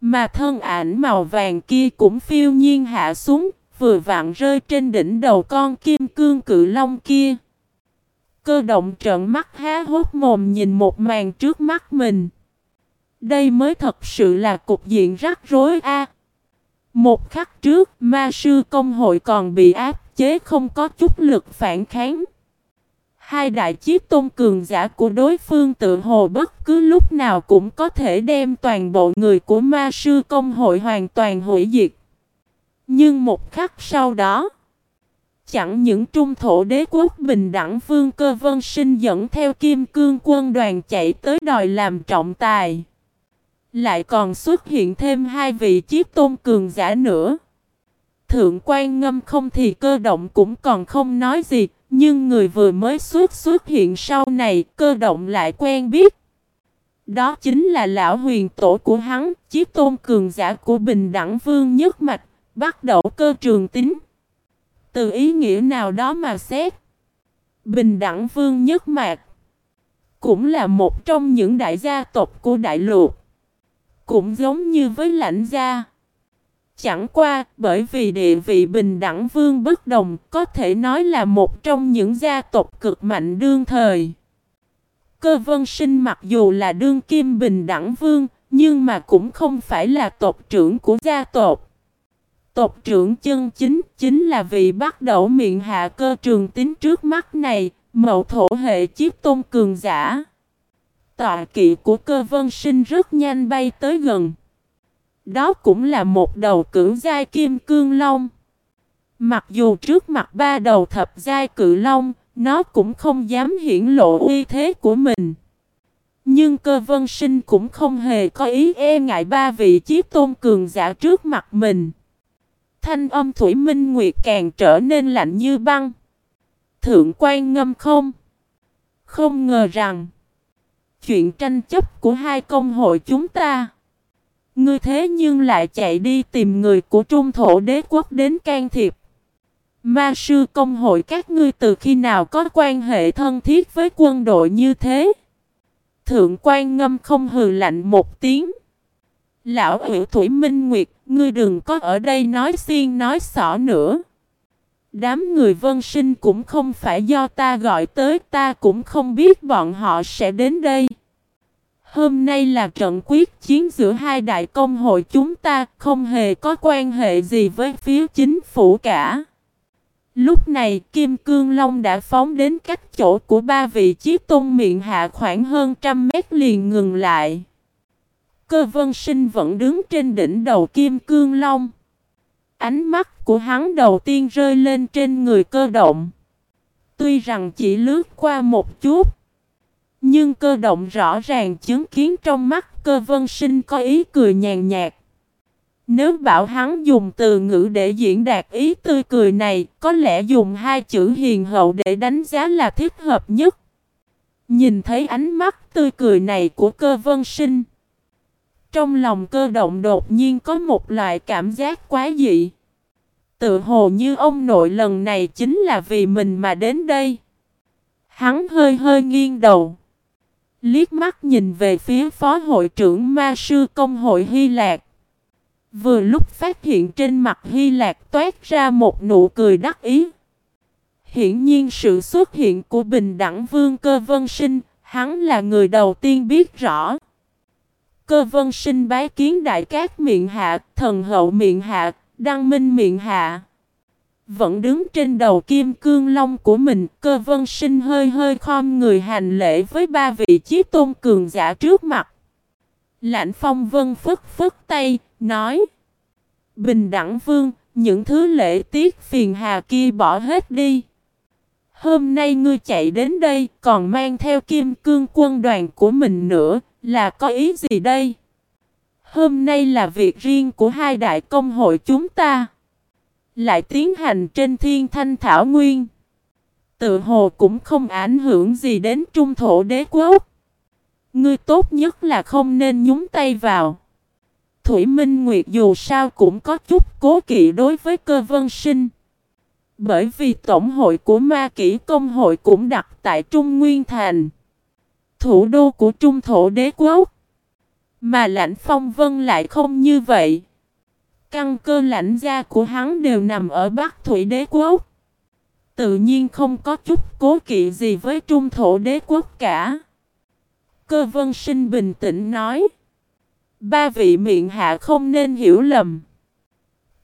Mà thân ảnh màu vàng kia cũng phiêu nhiên hạ xuống, vừa vặn rơi trên đỉnh đầu con kim cương cự long kia. Cơ động trợn mắt há hốt mồm nhìn một màn trước mắt mình. Đây mới thật sự là cục diện rắc rối a. một khắc trước, ma sư công hội còn bị áp chế không có chút lực phản kháng. Hai đại chiếc tôn cường giả của đối phương tự hồ bất cứ lúc nào cũng có thể đem toàn bộ người của ma sư công hội hoàn toàn hủy diệt. Nhưng một khắc sau đó, chẳng những trung thổ đế quốc bình đẳng vương cơ vân sinh dẫn theo kim cương quân đoàn chạy tới đòi làm trọng tài. Lại còn xuất hiện thêm hai vị chiếc tôn cường giả nữa. Thượng quan ngâm không thì cơ động cũng còn không nói gì, nhưng người vừa mới xuất xuất hiện sau này cơ động lại quen biết. Đó chính là lão huyền tổ của hắn, chiếc tôn cường giả của bình đẳng vương nhất mạch, bắt đầu cơ trường tính. Từ ý nghĩa nào đó mà xét. Bình đẳng vương nhất mạc cũng là một trong những đại gia tộc của đại lục. Cũng giống như với lãnh gia. Chẳng qua, bởi vì địa vị bình đẳng vương bất đồng, có thể nói là một trong những gia tộc cực mạnh đương thời. Cơ vân sinh mặc dù là đương kim bình đẳng vương, nhưng mà cũng không phải là tộc trưởng của gia tộc. Tộc trưởng chân chính chính là vị bắt đầu miệng hạ cơ trường tính trước mắt này, mậu thổ hệ chiếc tôn cường giả. Tọa kỵ của cơ vân sinh rất nhanh bay tới gần. Đó cũng là một đầu cử giai kim cương long. Mặc dù trước mặt ba đầu thập giai cự long, nó cũng không dám hiển lộ uy thế của mình. Nhưng cơ vân sinh cũng không hề có ý e ngại ba vị chiếc tôn cường giả trước mặt mình. Thanh âm Thủy Minh Nguyệt càng trở nên lạnh như băng. Thượng quan ngâm không? Không ngờ rằng, chuyện tranh chấp của hai công hội chúng ta, Ngươi thế nhưng lại chạy đi tìm người của trung thổ đế quốc đến can thiệp. Ma sư công hội các ngươi từ khi nào có quan hệ thân thiết với quân đội như thế? Thượng quan ngâm không hừ lạnh một tiếng. Lão hữu Thủy Minh Nguyệt, ngươi đừng có ở đây nói xiên nói xỏ nữa. Đám người vân sinh cũng không phải do ta gọi tới, ta cũng không biết bọn họ sẽ đến đây. Hôm nay là trận quyết chiến giữa hai đại công hội chúng ta không hề có quan hệ gì với phía chính phủ cả. Lúc này Kim Cương Long đã phóng đến cách chỗ của ba vị chiếc tôn miệng hạ khoảng hơn trăm mét liền ngừng lại. Cơ vân sinh vẫn đứng trên đỉnh đầu Kim Cương Long. Ánh mắt của hắn đầu tiên rơi lên trên người cơ động. Tuy rằng chỉ lướt qua một chút. Nhưng cơ động rõ ràng chứng kiến trong mắt cơ vân sinh có ý cười nhàn nhạt. Nếu bảo hắn dùng từ ngữ để diễn đạt ý tươi cười này, có lẽ dùng hai chữ hiền hậu để đánh giá là thích hợp nhất. Nhìn thấy ánh mắt tươi cười này của cơ vân sinh. Trong lòng cơ động đột nhiên có một loại cảm giác quá dị. Tự hồ như ông nội lần này chính là vì mình mà đến đây. Hắn hơi hơi nghiêng đầu. Liếc mắt nhìn về phía phó hội trưởng ma sư công hội Hy Lạc. Vừa lúc phát hiện trên mặt Hy Lạc toát ra một nụ cười đắc ý. Hiển nhiên sự xuất hiện của bình đẳng vương cơ vân sinh, hắn là người đầu tiên biết rõ. Cơ vân sinh bái kiến đại cát miệng hạ, thần hậu miệng hạ, đăng minh miệng hạ. Vẫn đứng trên đầu kim cương long của mình, cơ vân sinh hơi hơi khom người hành lễ với ba vị chí tôn cường giả trước mặt. Lãnh phong vân phức phức tay, nói Bình đẳng vương, những thứ lễ tiết phiền hà kia bỏ hết đi. Hôm nay ngươi chạy đến đây còn mang theo kim cương quân đoàn của mình nữa, là có ý gì đây? Hôm nay là việc riêng của hai đại công hội chúng ta lại tiến hành trên thiên thanh thảo nguyên. Tự hồ cũng không ảnh hưởng gì đến trung thổ đế quốc. Ngươi tốt nhất là không nên nhúng tay vào. Thủy Minh Nguyệt dù sao cũng có chút cố kỵ đối với cơ vân sinh. Bởi vì Tổng hội của Ma Kỷ Công hội cũng đặt tại Trung Nguyên Thành. Thủ đô của Trung Thổ Đế Quốc. Mà Lãnh Phong Vân lại không như vậy. Căn cơ lãnh gia của hắn đều nằm ở Bắc Thủy đế quốc. Tự nhiên không có chút cố kỵ gì với trung thổ đế quốc cả. Cơ vân sinh bình tĩnh nói. Ba vị miệng hạ không nên hiểu lầm.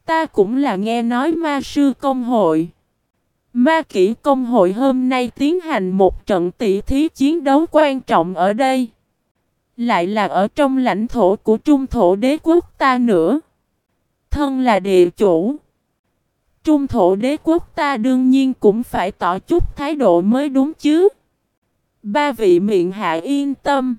Ta cũng là nghe nói ma sư công hội. Ma kỷ công hội hôm nay tiến hành một trận tỷ thí chiến đấu quan trọng ở đây. Lại là ở trong lãnh thổ của trung thổ đế quốc ta nữa thân là địa chủ. Trung thổ đế quốc ta đương nhiên cũng phải tỏ chút thái độ mới đúng chứ. Ba vị miệng hạ yên tâm.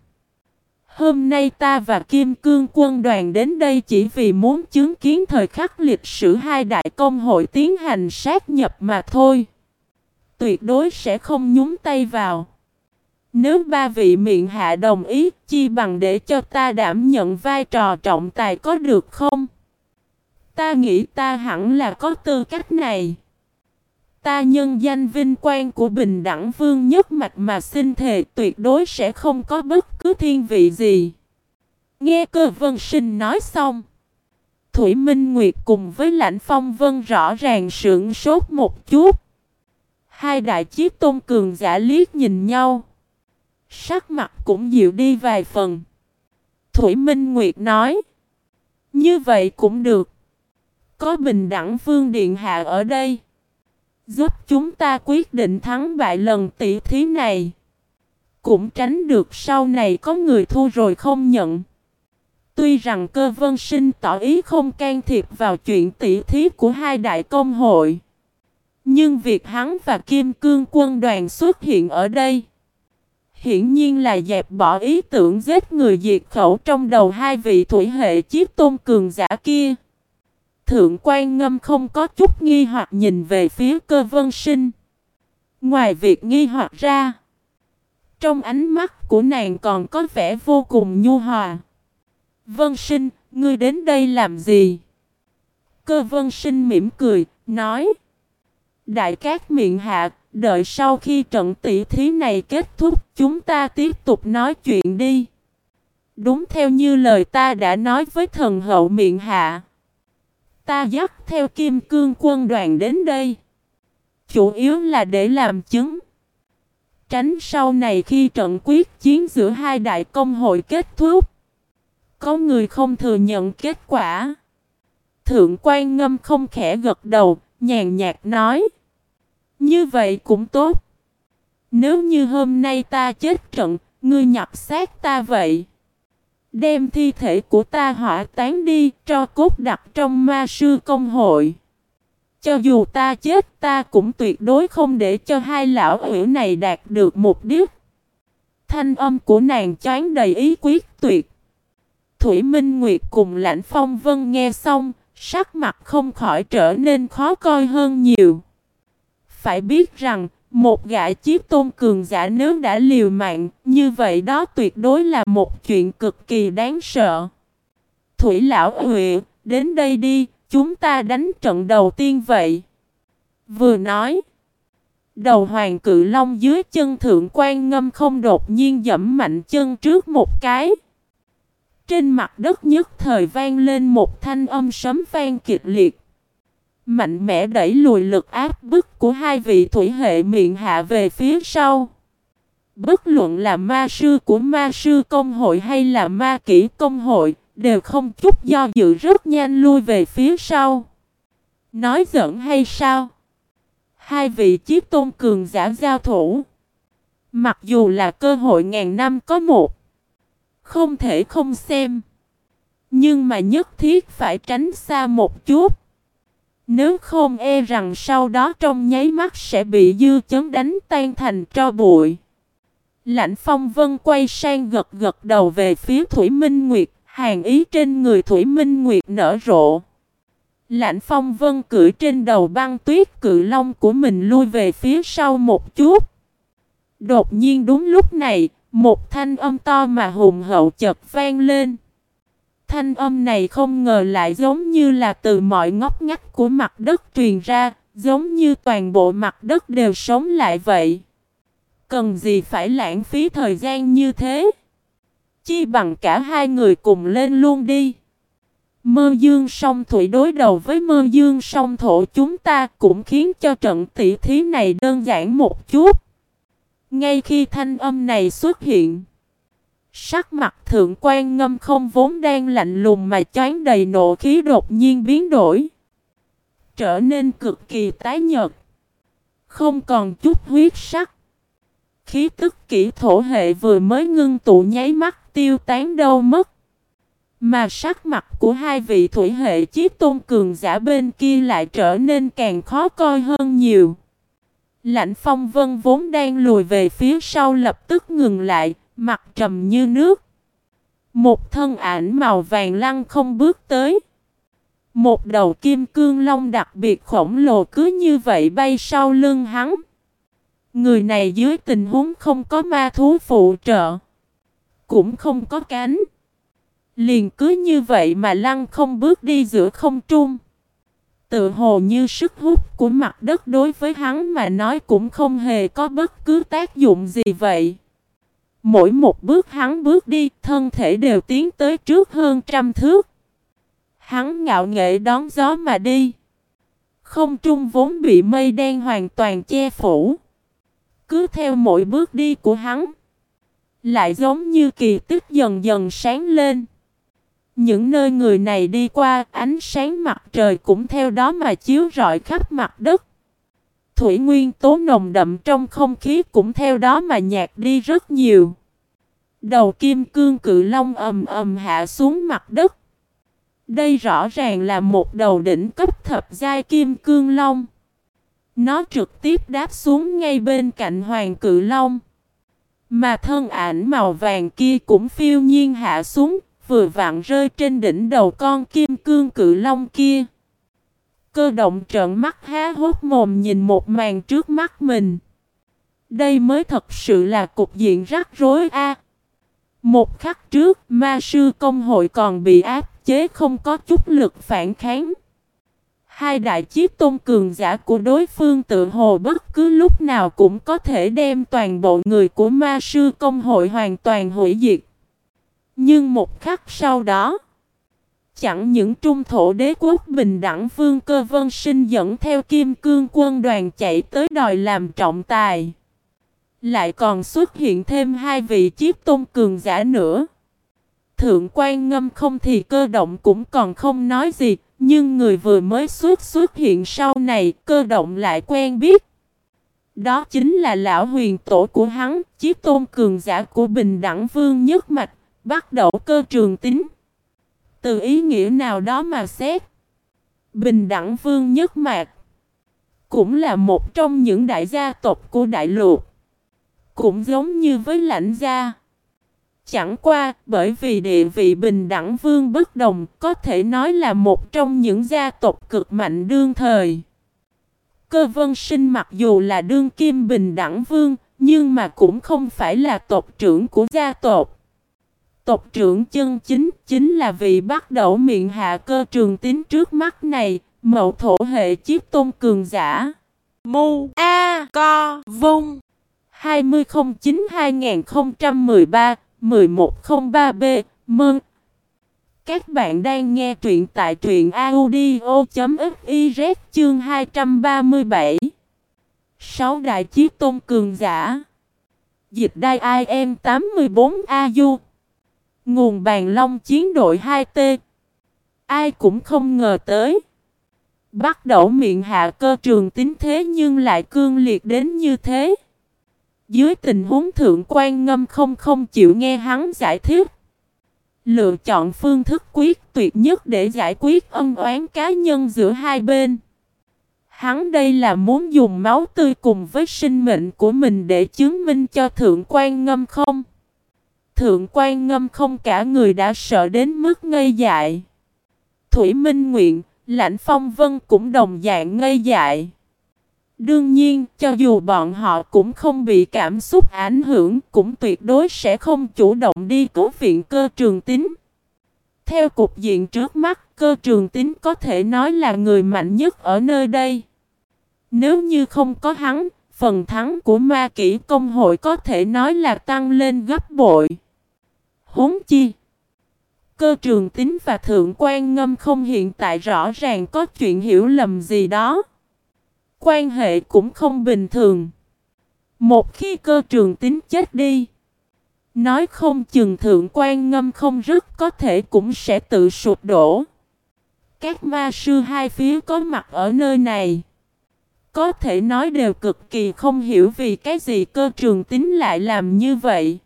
Hôm nay ta và Kim Cương quân đoàn đến đây chỉ vì muốn chứng kiến thời khắc lịch sử hai đại công hội tiến hành sát nhập mà thôi. Tuyệt đối sẽ không nhúng tay vào. Nếu ba vị miệng hạ đồng ý, chi bằng để cho ta đảm nhận vai trò trọng tài có được không? Ta nghĩ ta hẳn là có tư cách này. Ta nhân danh vinh quang của bình đẳng vương nhất mạch mà xin thề, tuyệt đối sẽ không có bất cứ thiên vị gì. Nghe cơ vân sinh nói xong. Thủy Minh Nguyệt cùng với Lãnh Phong Vân rõ ràng sưởng sốt một chút. Hai đại chiếc tôn cường giả liếc nhìn nhau. Sắc mặt cũng dịu đi vài phần. Thủy Minh Nguyệt nói. Như vậy cũng được. Có bình đẳng vương điện hạ ở đây. Giúp chúng ta quyết định thắng bại lần tỷ thí này. Cũng tránh được sau này có người thua rồi không nhận. Tuy rằng cơ vân sinh tỏ ý không can thiệp vào chuyện tỷ thí của hai đại công hội. Nhưng việc hắn và Kim Cương quân đoàn xuất hiện ở đây, Hiển nhiên là dẹp bỏ ý tưởng giết người diệt khẩu trong đầu hai vị thủy hệ chiếc tôn cường giả kia Thượng quan ngâm không có chút nghi hoặc nhìn về phía cơ vân sinh Ngoài việc nghi hoặc ra Trong ánh mắt của nàng còn có vẻ vô cùng nhu hòa Vân sinh, ngươi đến đây làm gì? Cơ vân sinh mỉm cười, nói Đại cát miệng hạ, đợi sau khi trận tỷ thí này kết thúc, chúng ta tiếp tục nói chuyện đi. Đúng theo như lời ta đã nói với thần hậu miệng hạ. Ta dắt theo kim cương quân đoàn đến đây. Chủ yếu là để làm chứng. Tránh sau này khi trận quyết chiến giữa hai đại công hội kết thúc. Có người không thừa nhận kết quả. Thượng quan ngâm không khẽ gật đầu, nhàn nhạt nói. Như vậy cũng tốt. Nếu như hôm nay ta chết trận, ngươi nhập xác ta vậy. Đem thi thể của ta hỏa tán đi, cho cốt đặt trong ma sư công hội. Cho dù ta chết ta cũng tuyệt đối không để cho hai lão hữu này đạt được mục đích. Thanh âm của nàng choáng đầy ý quyết tuyệt. Thủy Minh Nguyệt cùng Lãnh Phong Vân nghe xong, sắc mặt không khỏi trở nên khó coi hơn nhiều. Phải biết rằng, một gã chiếc tôn cường giả nếu đã liều mạng, như vậy đó tuyệt đối là một chuyện cực kỳ đáng sợ. Thủy lão Huệ, đến đây đi, chúng ta đánh trận đầu tiên vậy. Vừa nói, đầu hoàng cự long dưới chân thượng quan ngâm không đột nhiên dẫm mạnh chân trước một cái. Trên mặt đất nhất thời vang lên một thanh âm sấm vang kịch liệt. Mạnh mẽ đẩy lùi lực áp bức của hai vị thủy hệ miệng hạ về phía sau. Bất luận là ma sư của ma sư công hội hay là ma kỹ công hội, đều không chút do dự rất nhanh lui về phía sau. Nói giỡn hay sao? Hai vị chiếc tôn cường giả giao thủ. Mặc dù là cơ hội ngàn năm có một. Không thể không xem. Nhưng mà nhất thiết phải tránh xa một chút. Nếu không e rằng sau đó trong nháy mắt sẽ bị dư chấn đánh tan thành tro bụi. Lãnh phong vân quay sang gật gật đầu về phía Thủy Minh Nguyệt, hàng ý trên người Thủy Minh Nguyệt nở rộ. Lãnh phong vân cưỡi trên đầu băng tuyết cự long của mình lui về phía sau một chút. Đột nhiên đúng lúc này, một thanh âm to mà hùng hậu chợt vang lên. Thanh âm này không ngờ lại giống như là từ mọi ngóc ngách của mặt đất truyền ra, giống như toàn bộ mặt đất đều sống lại vậy. Cần gì phải lãng phí thời gian như thế? Chi bằng cả hai người cùng lên luôn đi. Mơ dương song thủy đối đầu với mơ dương song thổ chúng ta cũng khiến cho trận tỷ thí này đơn giản một chút. Ngay khi thanh âm này xuất hiện, Sắc mặt thượng quan ngâm không vốn đang lạnh lùng mà chán đầy nộ khí đột nhiên biến đổi. Trở nên cực kỳ tái nhợt. Không còn chút huyết sắc. Khí tức kỹ thổ hệ vừa mới ngưng tụ nháy mắt tiêu tán đâu mất. Mà sắc mặt của hai vị thủy hệ chiếc tôn cường giả bên kia lại trở nên càng khó coi hơn nhiều. Lạnh phong vân vốn đang lùi về phía sau lập tức ngừng lại, Mặt trầm như nước. Một thân ảnh màu vàng lăng không bước tới. Một đầu kim cương long đặc biệt khổng lồ cứ như vậy bay sau lưng hắn. Người này dưới tình huống không có ma thú phụ trợ. Cũng không có cánh. Liền cứ như vậy mà lăng không bước đi giữa không trung. Tự hồ như sức hút của mặt đất đối với hắn mà nói cũng không hề có bất cứ tác dụng gì vậy. Mỗi một bước hắn bước đi, thân thể đều tiến tới trước hơn trăm thước. Hắn ngạo nghệ đón gió mà đi. Không trung vốn bị mây đen hoàn toàn che phủ. Cứ theo mỗi bước đi của hắn. Lại giống như kỳ tích dần dần sáng lên. Những nơi người này đi qua, ánh sáng mặt trời cũng theo đó mà chiếu rọi khắp mặt đất. Thủy nguyên tố nồng đậm trong không khí cũng theo đó mà nhạt đi rất nhiều. Đầu kim cương cự long ầm ầm hạ xuống mặt đất. Đây rõ ràng là một đầu đỉnh cấp thập giai kim cương long. Nó trực tiếp đáp xuống ngay bên cạnh hoàng cự long. Mà thân ảnh màu vàng kia cũng phiêu nhiên hạ xuống, vừa vặn rơi trên đỉnh đầu con kim cương cự long kia. Cơ động trợn mắt há hốt mồm nhìn một màn trước mắt mình. Đây mới thật sự là cục diện rắc rối a. một khắc trước, ma sư công hội còn bị áp chế không có chút lực phản kháng. Hai đại chiếc tôn cường giả của đối phương tự hồ bất cứ lúc nào cũng có thể đem toàn bộ người của ma sư công hội hoàn toàn hủy diệt. Nhưng một khắc sau đó, chẳng những trung thổ đế quốc bình đẳng vương cơ vân sinh dẫn theo kim cương quân đoàn chạy tới đòi làm trọng tài. Lại còn xuất hiện thêm hai vị chiếc tôn cường giả nữa. Thượng quan ngâm không thì cơ động cũng còn không nói gì, nhưng người vừa mới xuất xuất hiện sau này cơ động lại quen biết. Đó chính là lão huyền tổ của hắn, chiếc tôn cường giả của bình đẳng vương nhất mạch, bắt đầu cơ trường tính. Từ ý nghĩa nào đó mà xét. Bình đẳng vương nhất mạc cũng là một trong những đại gia tộc của đại lục. Cũng giống như với lãnh gia. Chẳng qua, bởi vì địa vị bình đẳng vương bất đồng, có thể nói là một trong những gia tộc cực mạnh đương thời. Cơ vân sinh mặc dù là đương kim bình đẳng vương, nhưng mà cũng không phải là tộc trưởng của gia tộc. Tộc trưởng chân chính chính là vị bắt đầu miệng hạ cơ trường tín trước mắt này, mậu thổ hệ chiếc tôn cường giả. Mu A Co Vung 2009-2013 1103B, Mừng! Các bạn đang nghe truyện tại truyện audio.fiz chương 237. Sáu đại chiếc tôn cường giả. Dịch đai IM 84AU. Nguồn bàn long chiến đội 2T. Ai cũng không ngờ tới. Bắt đầu miệng hạ cơ trường tính thế nhưng lại cương liệt đến như thế. Dưới tình huống thượng quan ngâm không không chịu nghe hắn giải thích. Lựa chọn phương thức quyết tuyệt nhất để giải quyết ân oán cá nhân giữa hai bên. Hắn đây là muốn dùng máu tươi cùng với sinh mệnh của mình để chứng minh cho thượng quan ngâm không. Thượng quan ngâm không cả người đã sợ đến mức ngây dại. Thủy Minh Nguyện, Lãnh Phong Vân cũng đồng dạng ngây dại. Đương nhiên, cho dù bọn họ cũng không bị cảm xúc ảnh hưởng, cũng tuyệt đối sẽ không chủ động đi cứu viện cơ trường tính. Theo cục diện trước mắt, cơ trường tính có thể nói là người mạnh nhất ở nơi đây. Nếu như không có hắn, phần thắng của ma kỷ công hội có thể nói là tăng lên gấp bội. Huống chi Cơ trường tính và thượng quan ngâm không hiện tại rõ ràng có chuyện hiểu lầm gì đó quan hệ cũng không bình thường. Một khi cơ trường tính chết đi, nói không chừng thượng quan ngâm không rất có thể cũng sẽ tự sụp đổ. Các ma sư hai phía có mặt ở nơi này. Có thể nói đều cực kỳ không hiểu vì cái gì cơ trường tính lại làm như vậy.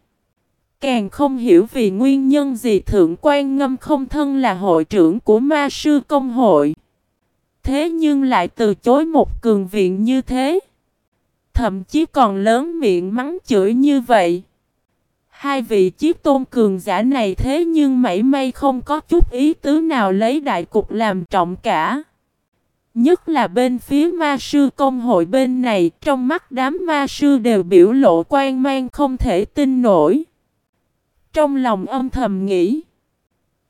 Càng không hiểu vì nguyên nhân gì thượng quan ngâm không thân là hội trưởng của ma sư công hội. Thế nhưng lại từ chối một cường viện như thế. Thậm chí còn lớn miệng mắng chửi như vậy. Hai vị chiếc tôn cường giả này thế nhưng mảy may không có chút ý tứ nào lấy đại cục làm trọng cả. Nhất là bên phía ma sư công hội bên này, trong mắt đám ma sư đều biểu lộ quan mang không thể tin nổi. Trong lòng âm thầm nghĩ,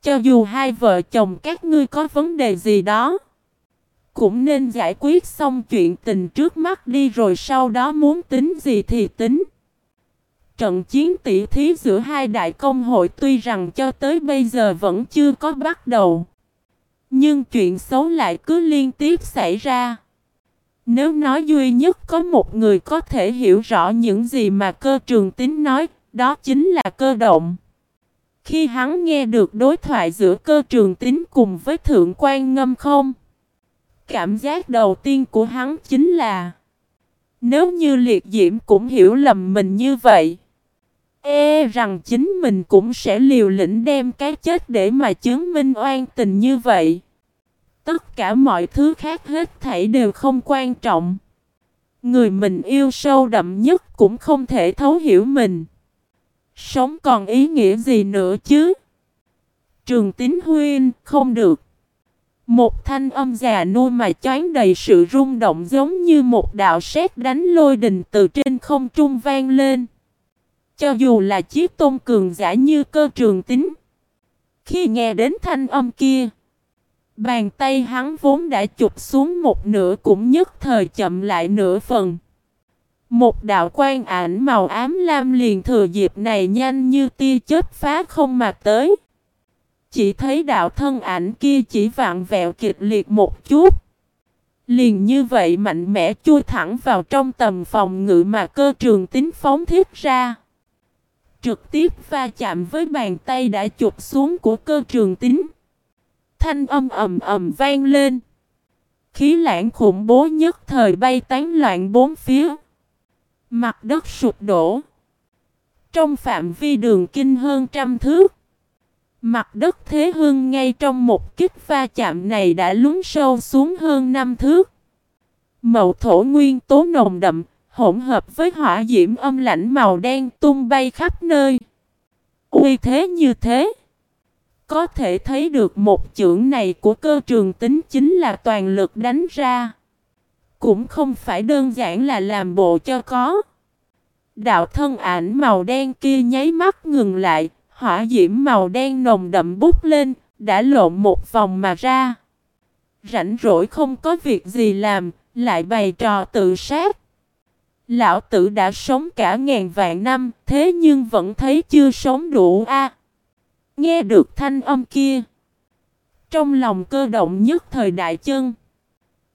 cho dù hai vợ chồng các ngươi có vấn đề gì đó, cũng nên giải quyết xong chuyện tình trước mắt đi rồi sau đó muốn tính gì thì tính. Trận chiến tỷ thí giữa hai đại công hội tuy rằng cho tới bây giờ vẫn chưa có bắt đầu. Nhưng chuyện xấu lại cứ liên tiếp xảy ra. Nếu nói duy nhất có một người có thể hiểu rõ những gì mà cơ trường tính nói, đó chính là cơ động. Khi hắn nghe được đối thoại giữa cơ trường tín cùng với thượng quan ngâm không, cảm giác đầu tiên của hắn chính là Nếu như liệt diễm cũng hiểu lầm mình như vậy, e rằng chính mình cũng sẽ liều lĩnh đem cái chết để mà chứng minh oan tình như vậy. Tất cả mọi thứ khác hết thảy đều không quan trọng. Người mình yêu sâu đậm nhất cũng không thể thấu hiểu mình. Sống còn ý nghĩa gì nữa chứ? Trường tín huyên, không được. Một thanh âm già nuôi mà choán đầy sự rung động giống như một đạo sét đánh lôi đình từ trên không trung vang lên. Cho dù là chiếc tôn cường giả như cơ trường tính. Khi nghe đến thanh âm kia, bàn tay hắn vốn đã chụp xuống một nửa cũng nhất thời chậm lại nửa phần. Một đạo quan ảnh màu ám lam liền thừa dịp này nhanh như tia chớp phá không mà tới. Chỉ thấy đạo thân ảnh kia chỉ vạn vẹo kịch liệt một chút. Liền như vậy mạnh mẽ chui thẳng vào trong tầm phòng ngự mà cơ trường tính phóng thiết ra. Trực tiếp va chạm với bàn tay đã chụp xuống của cơ trường tính. Thanh âm ầm ầm vang lên. Khí lãng khủng bố nhất thời bay tán loạn bốn phía. Mặt đất sụp đổ. Trong phạm vi đường kinh hơn trăm thước. Mặt đất thế hương ngay trong một kích va chạm này đã lún sâu xuống hơn năm thước. Mậu thổ nguyên tố nồng đậm, hỗn hợp với hỏa diễm âm lạnh màu đen tung bay khắp nơi. Uy thế như thế. Có thể thấy được một chưởng này của cơ trường tính chính là toàn lực đánh ra. Cũng không phải đơn giản là làm bộ cho có. Đạo thân ảnh màu đen kia nháy mắt ngừng lại, hỏa diễm màu đen nồng đậm bút lên, đã lộn một vòng mà ra. Rảnh rỗi không có việc gì làm, lại bày trò tự sát. Lão tử đã sống cả ngàn vạn năm, thế nhưng vẫn thấy chưa sống đủ a. Nghe được thanh âm kia. Trong lòng cơ động nhất thời đại chân.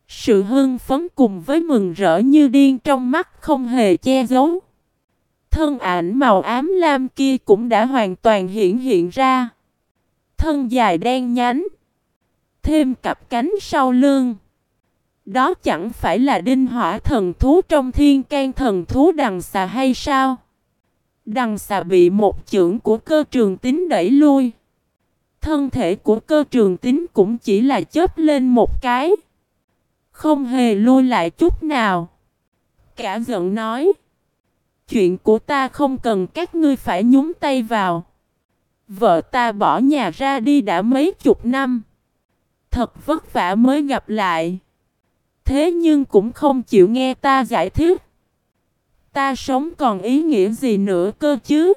Sự hưng phấn cùng với mừng rỡ như điên trong mắt không hề che giấu. Thân ảnh màu ám lam kia cũng đã hoàn toàn hiện hiện ra. Thân dài đen nhánh. Thêm cặp cánh sau lưng. Đó chẳng phải là đinh hỏa thần thú trong thiên can thần thú đằng xà hay sao? Đằng xà bị một chưởng của cơ trường tính đẩy lui. Thân thể của cơ trường tính cũng chỉ là chớp lên một cái. Không hề lôi lại chút nào. Cả giận nói. Chuyện của ta không cần các ngươi phải nhúng tay vào. Vợ ta bỏ nhà ra đi đã mấy chục năm. Thật vất vả mới gặp lại. Thế nhưng cũng không chịu nghe ta giải thích. Ta sống còn ý nghĩa gì nữa cơ chứ?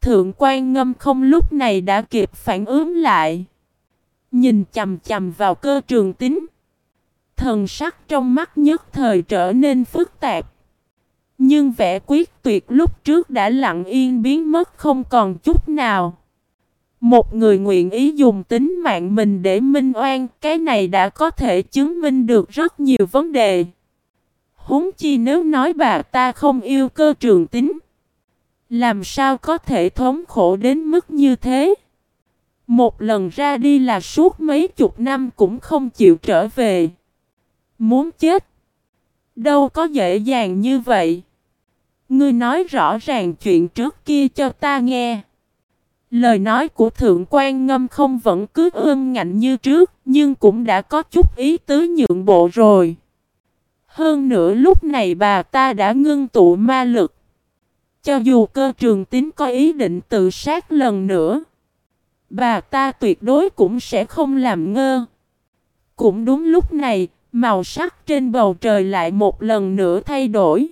Thượng quan ngâm không lúc này đã kịp phản ứng lại. Nhìn chầm chầm vào cơ trường tính. Thần sắc trong mắt nhất thời trở nên phức tạp. Nhưng vẻ quyết tuyệt lúc trước đã lặng yên biến mất không còn chút nào. Một người nguyện ý dùng tính mạng mình để minh oan, cái này đã có thể chứng minh được rất nhiều vấn đề. Huống chi nếu nói bà ta không yêu cơ trường tính. Làm sao có thể thống khổ đến mức như thế? Một lần ra đi là suốt mấy chục năm cũng không chịu trở về. Muốn chết? Đâu có dễ dàng như vậy. Ngươi nói rõ ràng chuyện trước kia cho ta nghe. Lời nói của thượng quan ngâm không vẫn cứ ương ngạnh như trước, nhưng cũng đã có chút ý tứ nhượng bộ rồi. Hơn nữa lúc này bà ta đã ngưng tụ ma lực. Cho dù cơ trường tín có ý định tự sát lần nữa, bà ta tuyệt đối cũng sẽ không làm ngơ. Cũng đúng lúc này, màu sắc trên bầu trời lại một lần nữa thay đổi.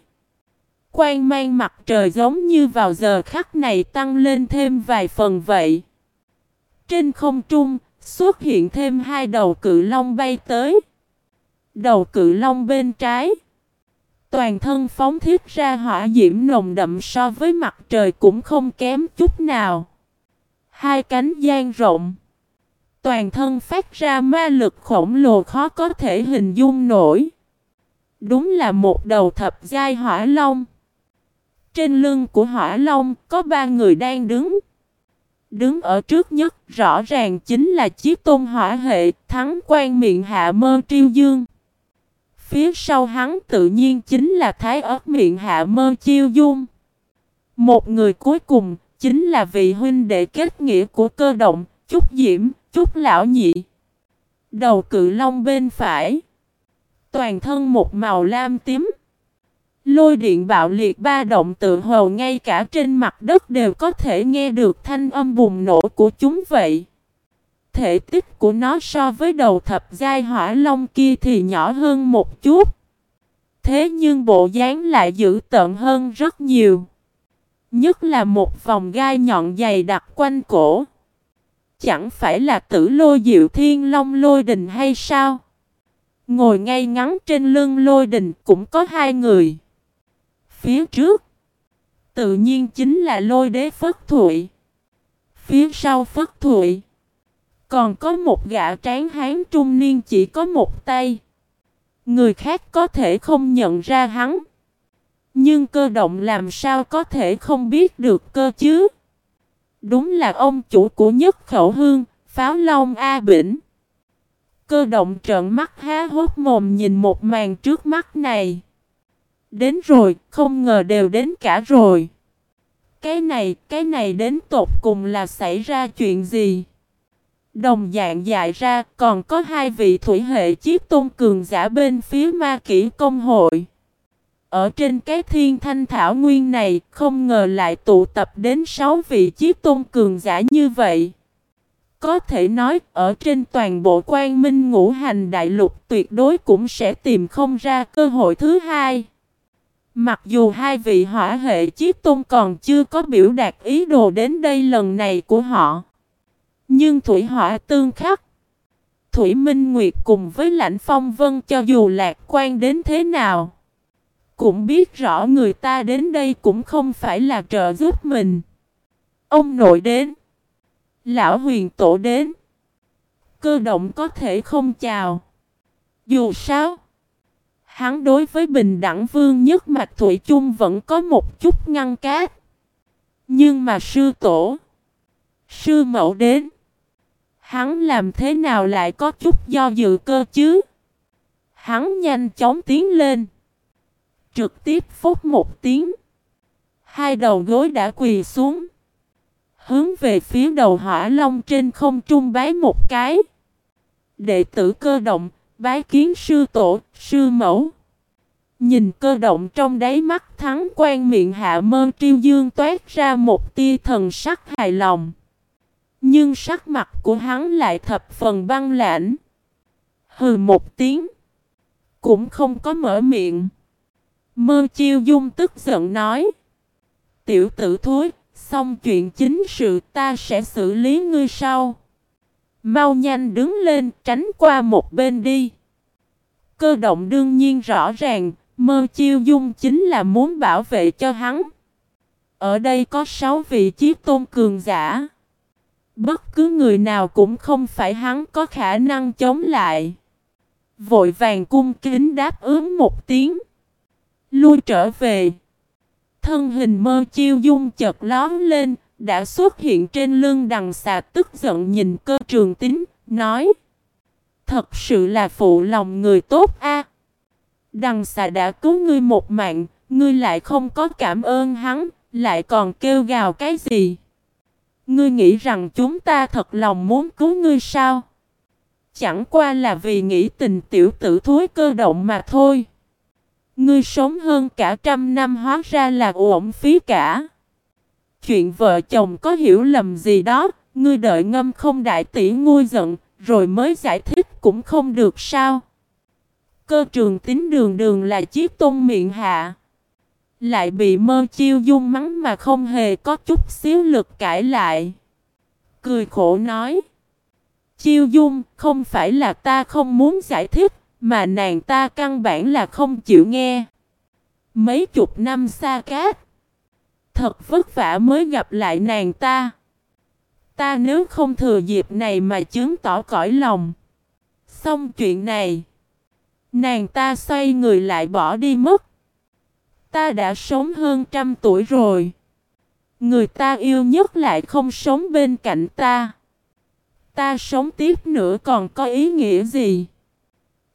Quang mang mặt trời giống như vào giờ khắc này tăng lên thêm vài phần vậy. Trên không trung, xuất hiện thêm hai đầu cự long bay tới. Đầu cự long bên trái. Toàn thân phóng thiết ra hỏa diễm nồng đậm so với mặt trời cũng không kém chút nào. Hai cánh gian rộng. Toàn thân phát ra ma lực khổng lồ khó có thể hình dung nổi. Đúng là một đầu thập giai hỏa long. Trên lưng của hỏa long có ba người đang đứng. Đứng ở trước nhất rõ ràng chính là chiếc tôn hỏa hệ thắng quan miệng hạ mơ triêu dương. Phía sau hắn tự nhiên chính là thái ớt miệng hạ mơ chiêu dung. Một người cuối cùng chính là vị huynh đệ kết nghĩa của cơ động, Trúc Diễm, chút Lão Nhị. Đầu cự long bên phải. Toàn thân một màu lam tím. Lôi điện bạo liệt ba động tự hồ ngay cả trên mặt đất đều có thể nghe được thanh âm bùng nổ của chúng vậy. Thể tích của nó so với đầu thập giai hỏa long kia thì nhỏ hơn một chút. Thế nhưng bộ dáng lại dữ tợn hơn rất nhiều. Nhất là một vòng gai nhọn dày đặc quanh cổ. Chẳng phải là tử lôi diệu thiên long lôi đình hay sao? Ngồi ngay ngắn trên lưng lôi đình cũng có hai người. Phía trước, tự nhiên chính là lôi đế Phất Thụy. Phía sau Phất Thụy, còn có một gã tráng hán trung niên chỉ có một tay. Người khác có thể không nhận ra hắn. Nhưng cơ động làm sao có thể không biết được cơ chứ? Đúng là ông chủ của nhất khẩu hương, pháo long A Bỉnh. Cơ động trợn mắt há hốt mồm nhìn một màn trước mắt này. Đến rồi, không ngờ đều đến cả rồi. Cái này, cái này đến tột cùng là xảy ra chuyện gì? Đồng dạng dại ra, còn có hai vị thủy hệ chiếc tôn cường giả bên phía ma kỷ công hội. Ở trên cái thiên thanh thảo nguyên này, không ngờ lại tụ tập đến sáu vị chiếc tôn cường giả như vậy. Có thể nói, ở trên toàn bộ quan minh ngũ hành đại lục tuyệt đối cũng sẽ tìm không ra cơ hội thứ hai. Mặc dù hai vị hỏa hệ chiếc tôn còn chưa có biểu đạt ý đồ đến đây lần này của họ. Nhưng thủy hỏa tương khắc. Thủy Minh Nguyệt cùng với lãnh phong vân cho dù lạc quan đến thế nào. Cũng biết rõ người ta đến đây cũng không phải là trợ giúp mình. Ông nội đến. Lão huyền tổ đến. Cơ động có thể không chào. Dù sao. Hắn đối với bình đẳng vương nhất mạch Thủy chung vẫn có một chút ngăn cát. Nhưng mà sư tổ. Sư mẫu đến. Hắn làm thế nào lại có chút do dự cơ chứ? Hắn nhanh chóng tiến lên. Trực tiếp phốt một tiếng. Hai đầu gối đã quỳ xuống. Hướng về phía đầu hỏa long trên không trung bái một cái. Đệ tử cơ động, bái kiến sư tổ, sư mẫu. Nhìn cơ động trong đáy mắt thắng quan miệng hạ mơn triêu dương toát ra một tia thần sắc hài lòng. Nhưng sắc mặt của hắn lại thập phần băng lãnh. Hừ một tiếng. Cũng không có mở miệng. Mơ chiêu dung tức giận nói. Tiểu tử thối, xong chuyện chính sự ta sẽ xử lý ngươi sau. Mau nhanh đứng lên tránh qua một bên đi. Cơ động đương nhiên rõ ràng, mơ chiêu dung chính là muốn bảo vệ cho hắn. Ở đây có sáu vị chiếc tôn cường giả. Bất cứ người nào cũng không phải hắn có khả năng chống lại. Vội vàng cung kính đáp ứng một tiếng. Lui trở về. Thân hình mơ chiêu dung chợt lón lên, đã xuất hiện trên lưng đằng xà tức giận nhìn cơ trường tính, nói. Thật sự là phụ lòng người tốt a. Đằng xà đã cứu ngươi một mạng, ngươi lại không có cảm ơn hắn, lại còn kêu gào cái gì? Ngươi nghĩ rằng chúng ta thật lòng muốn cứu ngươi sao? Chẳng qua là vì nghĩ tình tiểu tử thối cơ động mà thôi. Ngươi sống hơn cả trăm năm hóa ra là uổng phí cả. Chuyện vợ chồng có hiểu lầm gì đó, ngươi đợi ngâm không đại tỷ nguôi giận, rồi mới giải thích cũng không được sao. Cơ trường tính đường đường là chiếc tôn miệng hạ. Lại bị mơ chiêu dung mắng mà không hề có chút xíu lực cãi lại. Cười khổ nói. Chiêu dung không phải là ta không muốn giải thích, mà nàng ta căn bản là không chịu nghe. Mấy chục năm xa cát. Thật vất vả mới gặp lại nàng ta. Ta nếu không thừa dịp này mà chứng tỏ cõi lòng. Xong chuyện này. Nàng ta xoay người lại bỏ đi mất. Ta đã sống hơn trăm tuổi rồi. Người ta yêu nhất lại không sống bên cạnh ta. Ta sống tiếp nữa còn có ý nghĩa gì?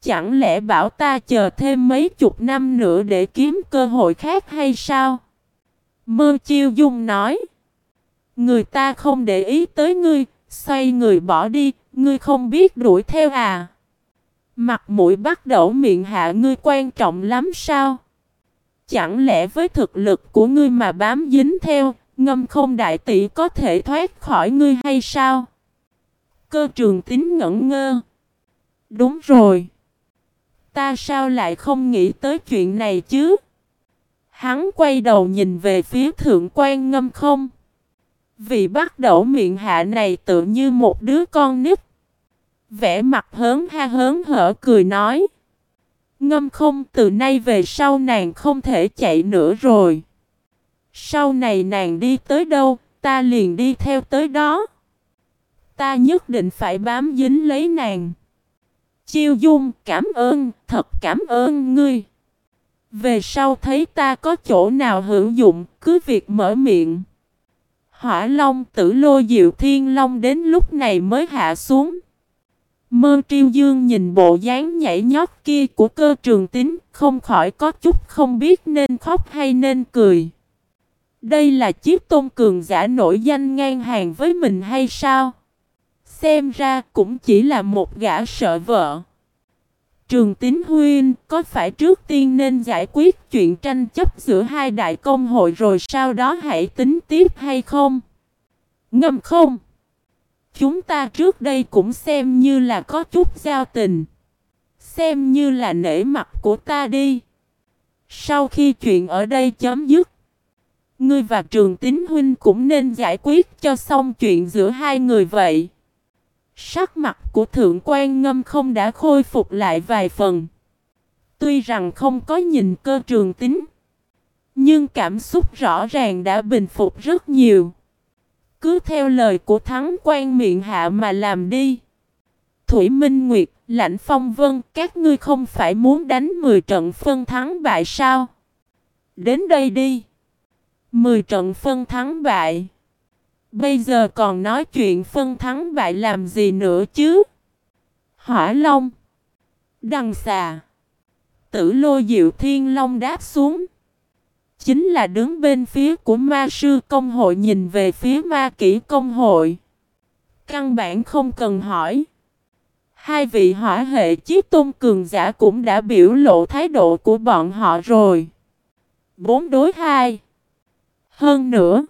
Chẳng lẽ bảo ta chờ thêm mấy chục năm nữa để kiếm cơ hội khác hay sao? Mơ chiêu dung nói. Người ta không để ý tới ngươi, xoay người bỏ đi, ngươi không biết đuổi theo à? Mặt mũi bắt đầu miệng hạ ngươi quan trọng lắm sao? Chẳng lẽ với thực lực của ngươi mà bám dính theo, ngâm không đại tỷ có thể thoát khỏi ngươi hay sao? Cơ trường tính ngẩn ngơ. Đúng rồi. Ta sao lại không nghĩ tới chuyện này chứ? Hắn quay đầu nhìn về phía thượng quan ngâm không. Vị bắt đầu miệng hạ này tự như một đứa con nít. Vẽ mặt hớn ha hớn hở cười nói. Ngâm không từ nay về sau nàng không thể chạy nữa rồi. Sau này nàng đi tới đâu, ta liền đi theo tới đó. Ta nhất định phải bám dính lấy nàng. Chiêu dung cảm ơn, thật cảm ơn ngươi. Về sau thấy ta có chỗ nào hữu dụng, cứ việc mở miệng. Hỏa Long tử lô diệu thiên long đến lúc này mới hạ xuống. Mơ triêu dương nhìn bộ dáng nhảy nhót kia của cơ trường tính, không khỏi có chút không biết nên khóc hay nên cười. Đây là chiếc tôn cường giả nổi danh ngang hàng với mình hay sao? Xem ra cũng chỉ là một gã sợ vợ. Trường Tín Huyên, có phải trước tiên nên giải quyết chuyện tranh chấp giữa hai đại công hội rồi sau đó hãy tính tiếp hay không? Ngâm không? Chúng ta trước đây cũng xem như là có chút giao tình. Xem như là nể mặt của ta đi. Sau khi chuyện ở đây chấm dứt. Ngươi và Trường Tín Huynh cũng nên giải quyết cho xong chuyện giữa hai người vậy. Sắc mặt của Thượng quan Ngâm không đã khôi phục lại vài phần. Tuy rằng không có nhìn cơ trường tính. Nhưng cảm xúc rõ ràng đã bình phục rất nhiều. Cứ theo lời của thắng quan miệng hạ mà làm đi. Thủy Minh Nguyệt, Lãnh Phong Vân, các ngươi không phải muốn đánh 10 trận phân thắng bại sao? Đến đây đi. 10 trận phân thắng bại. Bây giờ còn nói chuyện phân thắng bại làm gì nữa chứ? Hỏa Long. Đằng xà. Tử lô diệu thiên long đáp xuống. Chính là đứng bên phía của ma sư công hội nhìn về phía ma kỹ công hội. Căn bản không cần hỏi. Hai vị hỏa hệ chiếc tôn cường giả cũng đã biểu lộ thái độ của bọn họ rồi. Bốn đối hai. Hơn nữa.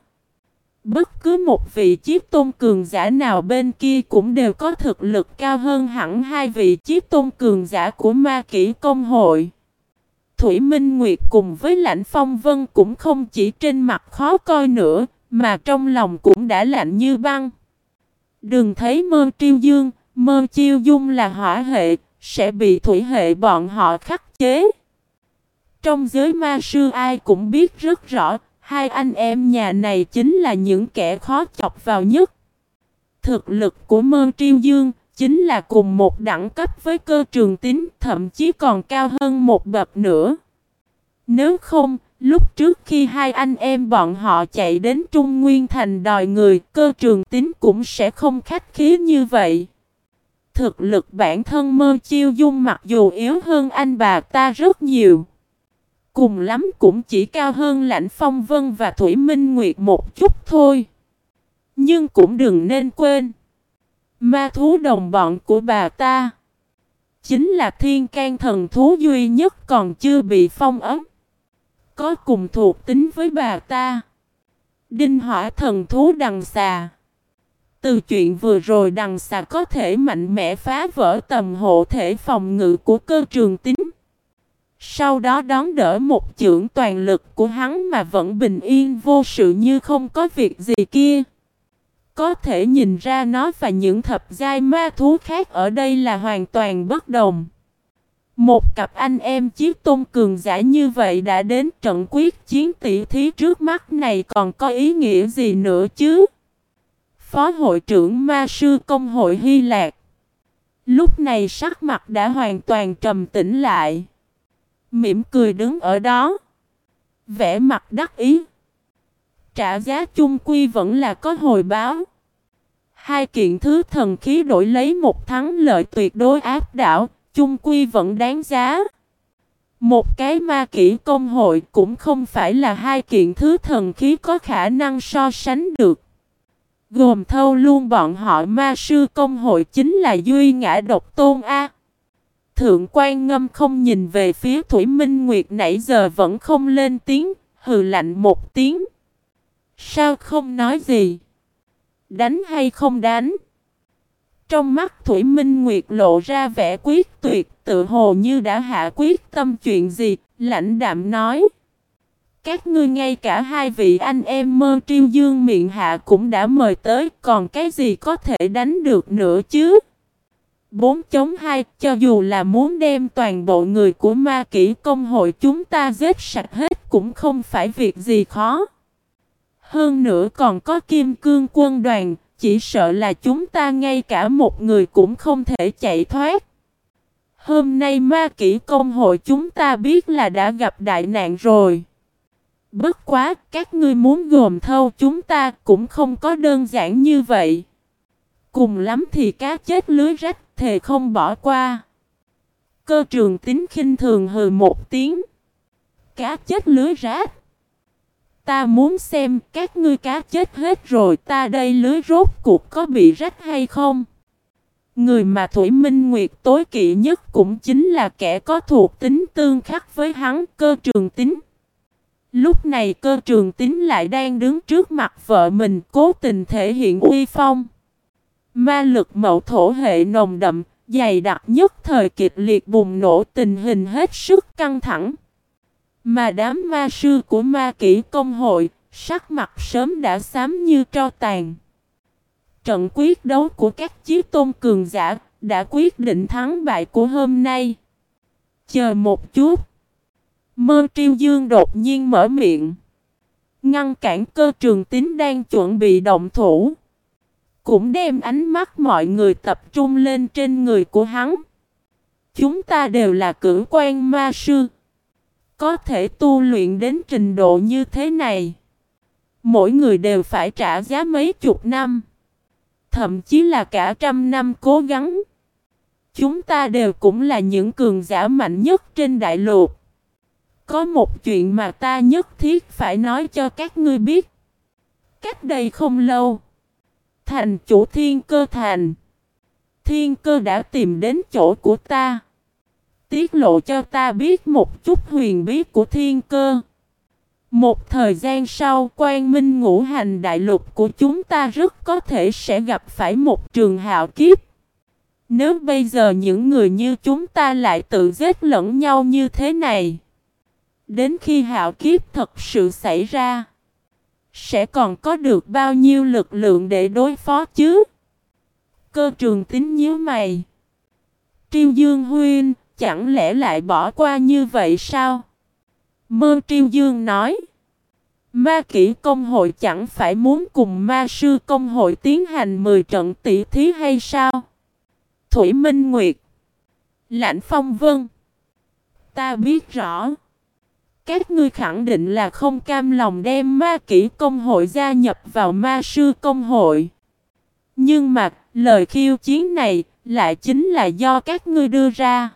Cứ một vị chiếc tôn cường giả nào bên kia cũng đều có thực lực cao hơn hẳn hai vị chiếc tôn cường giả của ma kỷ công hội. Thủy Minh Nguyệt cùng với Lãnh Phong Vân cũng không chỉ trên mặt khó coi nữa, mà trong lòng cũng đã lạnh như băng. Đừng thấy mơ triêu dương, mơ chiêu dung là hỏa hệ, sẽ bị thủy hệ bọn họ khắc chế. Trong giới ma sư ai cũng biết rất rõ, Hai anh em nhà này chính là những kẻ khó chọc vào nhất. Thực lực của Mơ Triêu Dương chính là cùng một đẳng cấp với cơ trường tính, thậm chí còn cao hơn một bậc nữa. Nếu không, lúc trước khi hai anh em bọn họ chạy đến Trung Nguyên Thành đòi người, cơ trường tính cũng sẽ không khách khí như vậy. Thực lực bản thân Mơ Chiêu Dung mặc dù yếu hơn anh bà ta rất nhiều. Cùng lắm cũng chỉ cao hơn Lãnh Phong Vân và Thủy Minh Nguyệt một chút thôi. Nhưng cũng đừng nên quên. Ma thú đồng bọn của bà ta. Chính là thiên can thần thú duy nhất còn chưa bị phong ấm. Có cùng thuộc tính với bà ta. Đinh hỏa thần thú đằng xà. Từ chuyện vừa rồi đằng xà có thể mạnh mẽ phá vỡ tầm hộ thể phòng ngự của cơ trường tính. Sau đó đón đỡ một chưởng toàn lực của hắn mà vẫn bình yên vô sự như không có việc gì kia. Có thể nhìn ra nó và những thập giai ma thú khác ở đây là hoàn toàn bất đồng. Một cặp anh em chiếc tôn cường giả như vậy đã đến trận quyết chiến tỷ thí trước mắt này còn có ý nghĩa gì nữa chứ? phó hội trưởng ma sư công hội Hy Lạc. Lúc này sắc mặt đã hoàn toàn trầm tĩnh lại. Mỉm cười đứng ở đó. Vẽ mặt đắc ý. Trả giá chung quy vẫn là có hồi báo. Hai kiện thứ thần khí đổi lấy một thắng lợi tuyệt đối áp đảo, chung quy vẫn đáng giá. Một cái ma kỹ công hội cũng không phải là hai kiện thứ thần khí có khả năng so sánh được. Gồm thâu luôn bọn họ ma sư công hội chính là Duy Ngã Độc Tôn A. Thượng quan ngâm không nhìn về phía Thủy Minh Nguyệt nãy giờ vẫn không lên tiếng, hừ lạnh một tiếng. Sao không nói gì? Đánh hay không đánh? Trong mắt Thủy Minh Nguyệt lộ ra vẻ quyết tuyệt tự hồ như đã hạ quyết tâm chuyện gì, lãnh đạm nói. Các ngươi ngay cả hai vị anh em mơ triêu dương miệng hạ cũng đã mời tới, còn cái gì có thể đánh được nữa chứ? 4 chống 2, cho dù là muốn đem toàn bộ người của ma kỷ công hội chúng ta giết sạch hết cũng không phải việc gì khó. Hơn nữa còn có kim cương quân đoàn, chỉ sợ là chúng ta ngay cả một người cũng không thể chạy thoát. Hôm nay ma kỷ công hội chúng ta biết là đã gặp đại nạn rồi. Bất quá, các ngươi muốn gồm thâu chúng ta cũng không có đơn giản như vậy. Cùng lắm thì cá chết lưới rách, thề không bỏ qua. Cơ trường tính khinh thường hừ một tiếng. Cá chết lưới rách. Ta muốn xem các ngươi cá chết hết rồi ta đây lưới rốt cuộc có bị rách hay không? Người mà Thủy Minh Nguyệt tối kỵ nhất cũng chính là kẻ có thuộc tính tương khắc với hắn, cơ trường tính. Lúc này cơ trường tính lại đang đứng trước mặt vợ mình cố tình thể hiện uy phong. Ma lực mậu thổ hệ nồng đậm, dày đặc nhất thời kịch liệt bùng nổ tình hình hết sức căng thẳng. Mà đám ma sư của ma kỷ công hội, sắc mặt sớm đã xám như tro tàn. Trận quyết đấu của các chiếc tôn cường giả đã quyết định thắng bại của hôm nay. Chờ một chút. Mơ triêu dương đột nhiên mở miệng. Ngăn cản cơ trường tín đang chuẩn bị động thủ. Cũng đem ánh mắt mọi người tập trung lên trên người của hắn. Chúng ta đều là cử quan ma sư. Có thể tu luyện đến trình độ như thế này. Mỗi người đều phải trả giá mấy chục năm. Thậm chí là cả trăm năm cố gắng. Chúng ta đều cũng là những cường giả mạnh nhất trên đại lục. Có một chuyện mà ta nhất thiết phải nói cho các ngươi biết. Cách đây không lâu. Thành chủ thiên cơ thành. Thiên cơ đã tìm đến chỗ của ta tiết lộ cho ta biết một chút huyền bí của thiên cơ. Một thời gian sau, quan minh ngũ hành đại lục của chúng ta rất có thể sẽ gặp phải một trường hạo kiếp. Nếu bây giờ những người như chúng ta lại tự giết lẫn nhau như thế này, đến khi hạo kiếp thật sự xảy ra, sẽ còn có được bao nhiêu lực lượng để đối phó chứ? Cơ trường tính nhíu mày. Triêu Dương Huyên, chẳng lẽ lại bỏ qua như vậy sao? Mơ Triêu Dương nói. Ma kỷ công hội chẳng phải muốn cùng ma sư công hội tiến hành 10 trận tỷ thí hay sao? Thủy Minh Nguyệt Lãnh Phong Vân Ta biết rõ các ngươi khẳng định là không cam lòng đem ma kỷ công hội gia nhập vào ma sư công hội Nhưng mà lời khiêu chiến này lại chính là do các ngươi đưa ra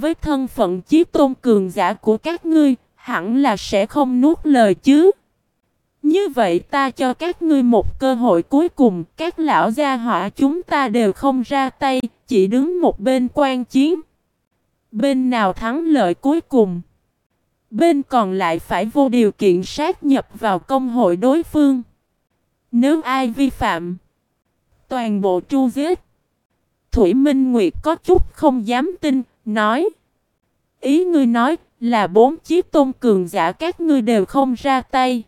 với thân phận chí tôn cường giả của các ngươi, hẳn là sẽ không nuốt lời chứ. Như vậy ta cho các ngươi một cơ hội cuối cùng, các lão gia họa chúng ta đều không ra tay, chỉ đứng một bên quan chiến. Bên nào thắng lợi cuối cùng? Bên còn lại phải vô điều kiện sát nhập vào công hội đối phương. Nếu ai vi phạm, toàn bộ tru giết. Thủy Minh Nguyệt có chút không dám tin, nói Ý ngươi nói là bốn chiếc tôn cường giả các ngươi đều không ra tay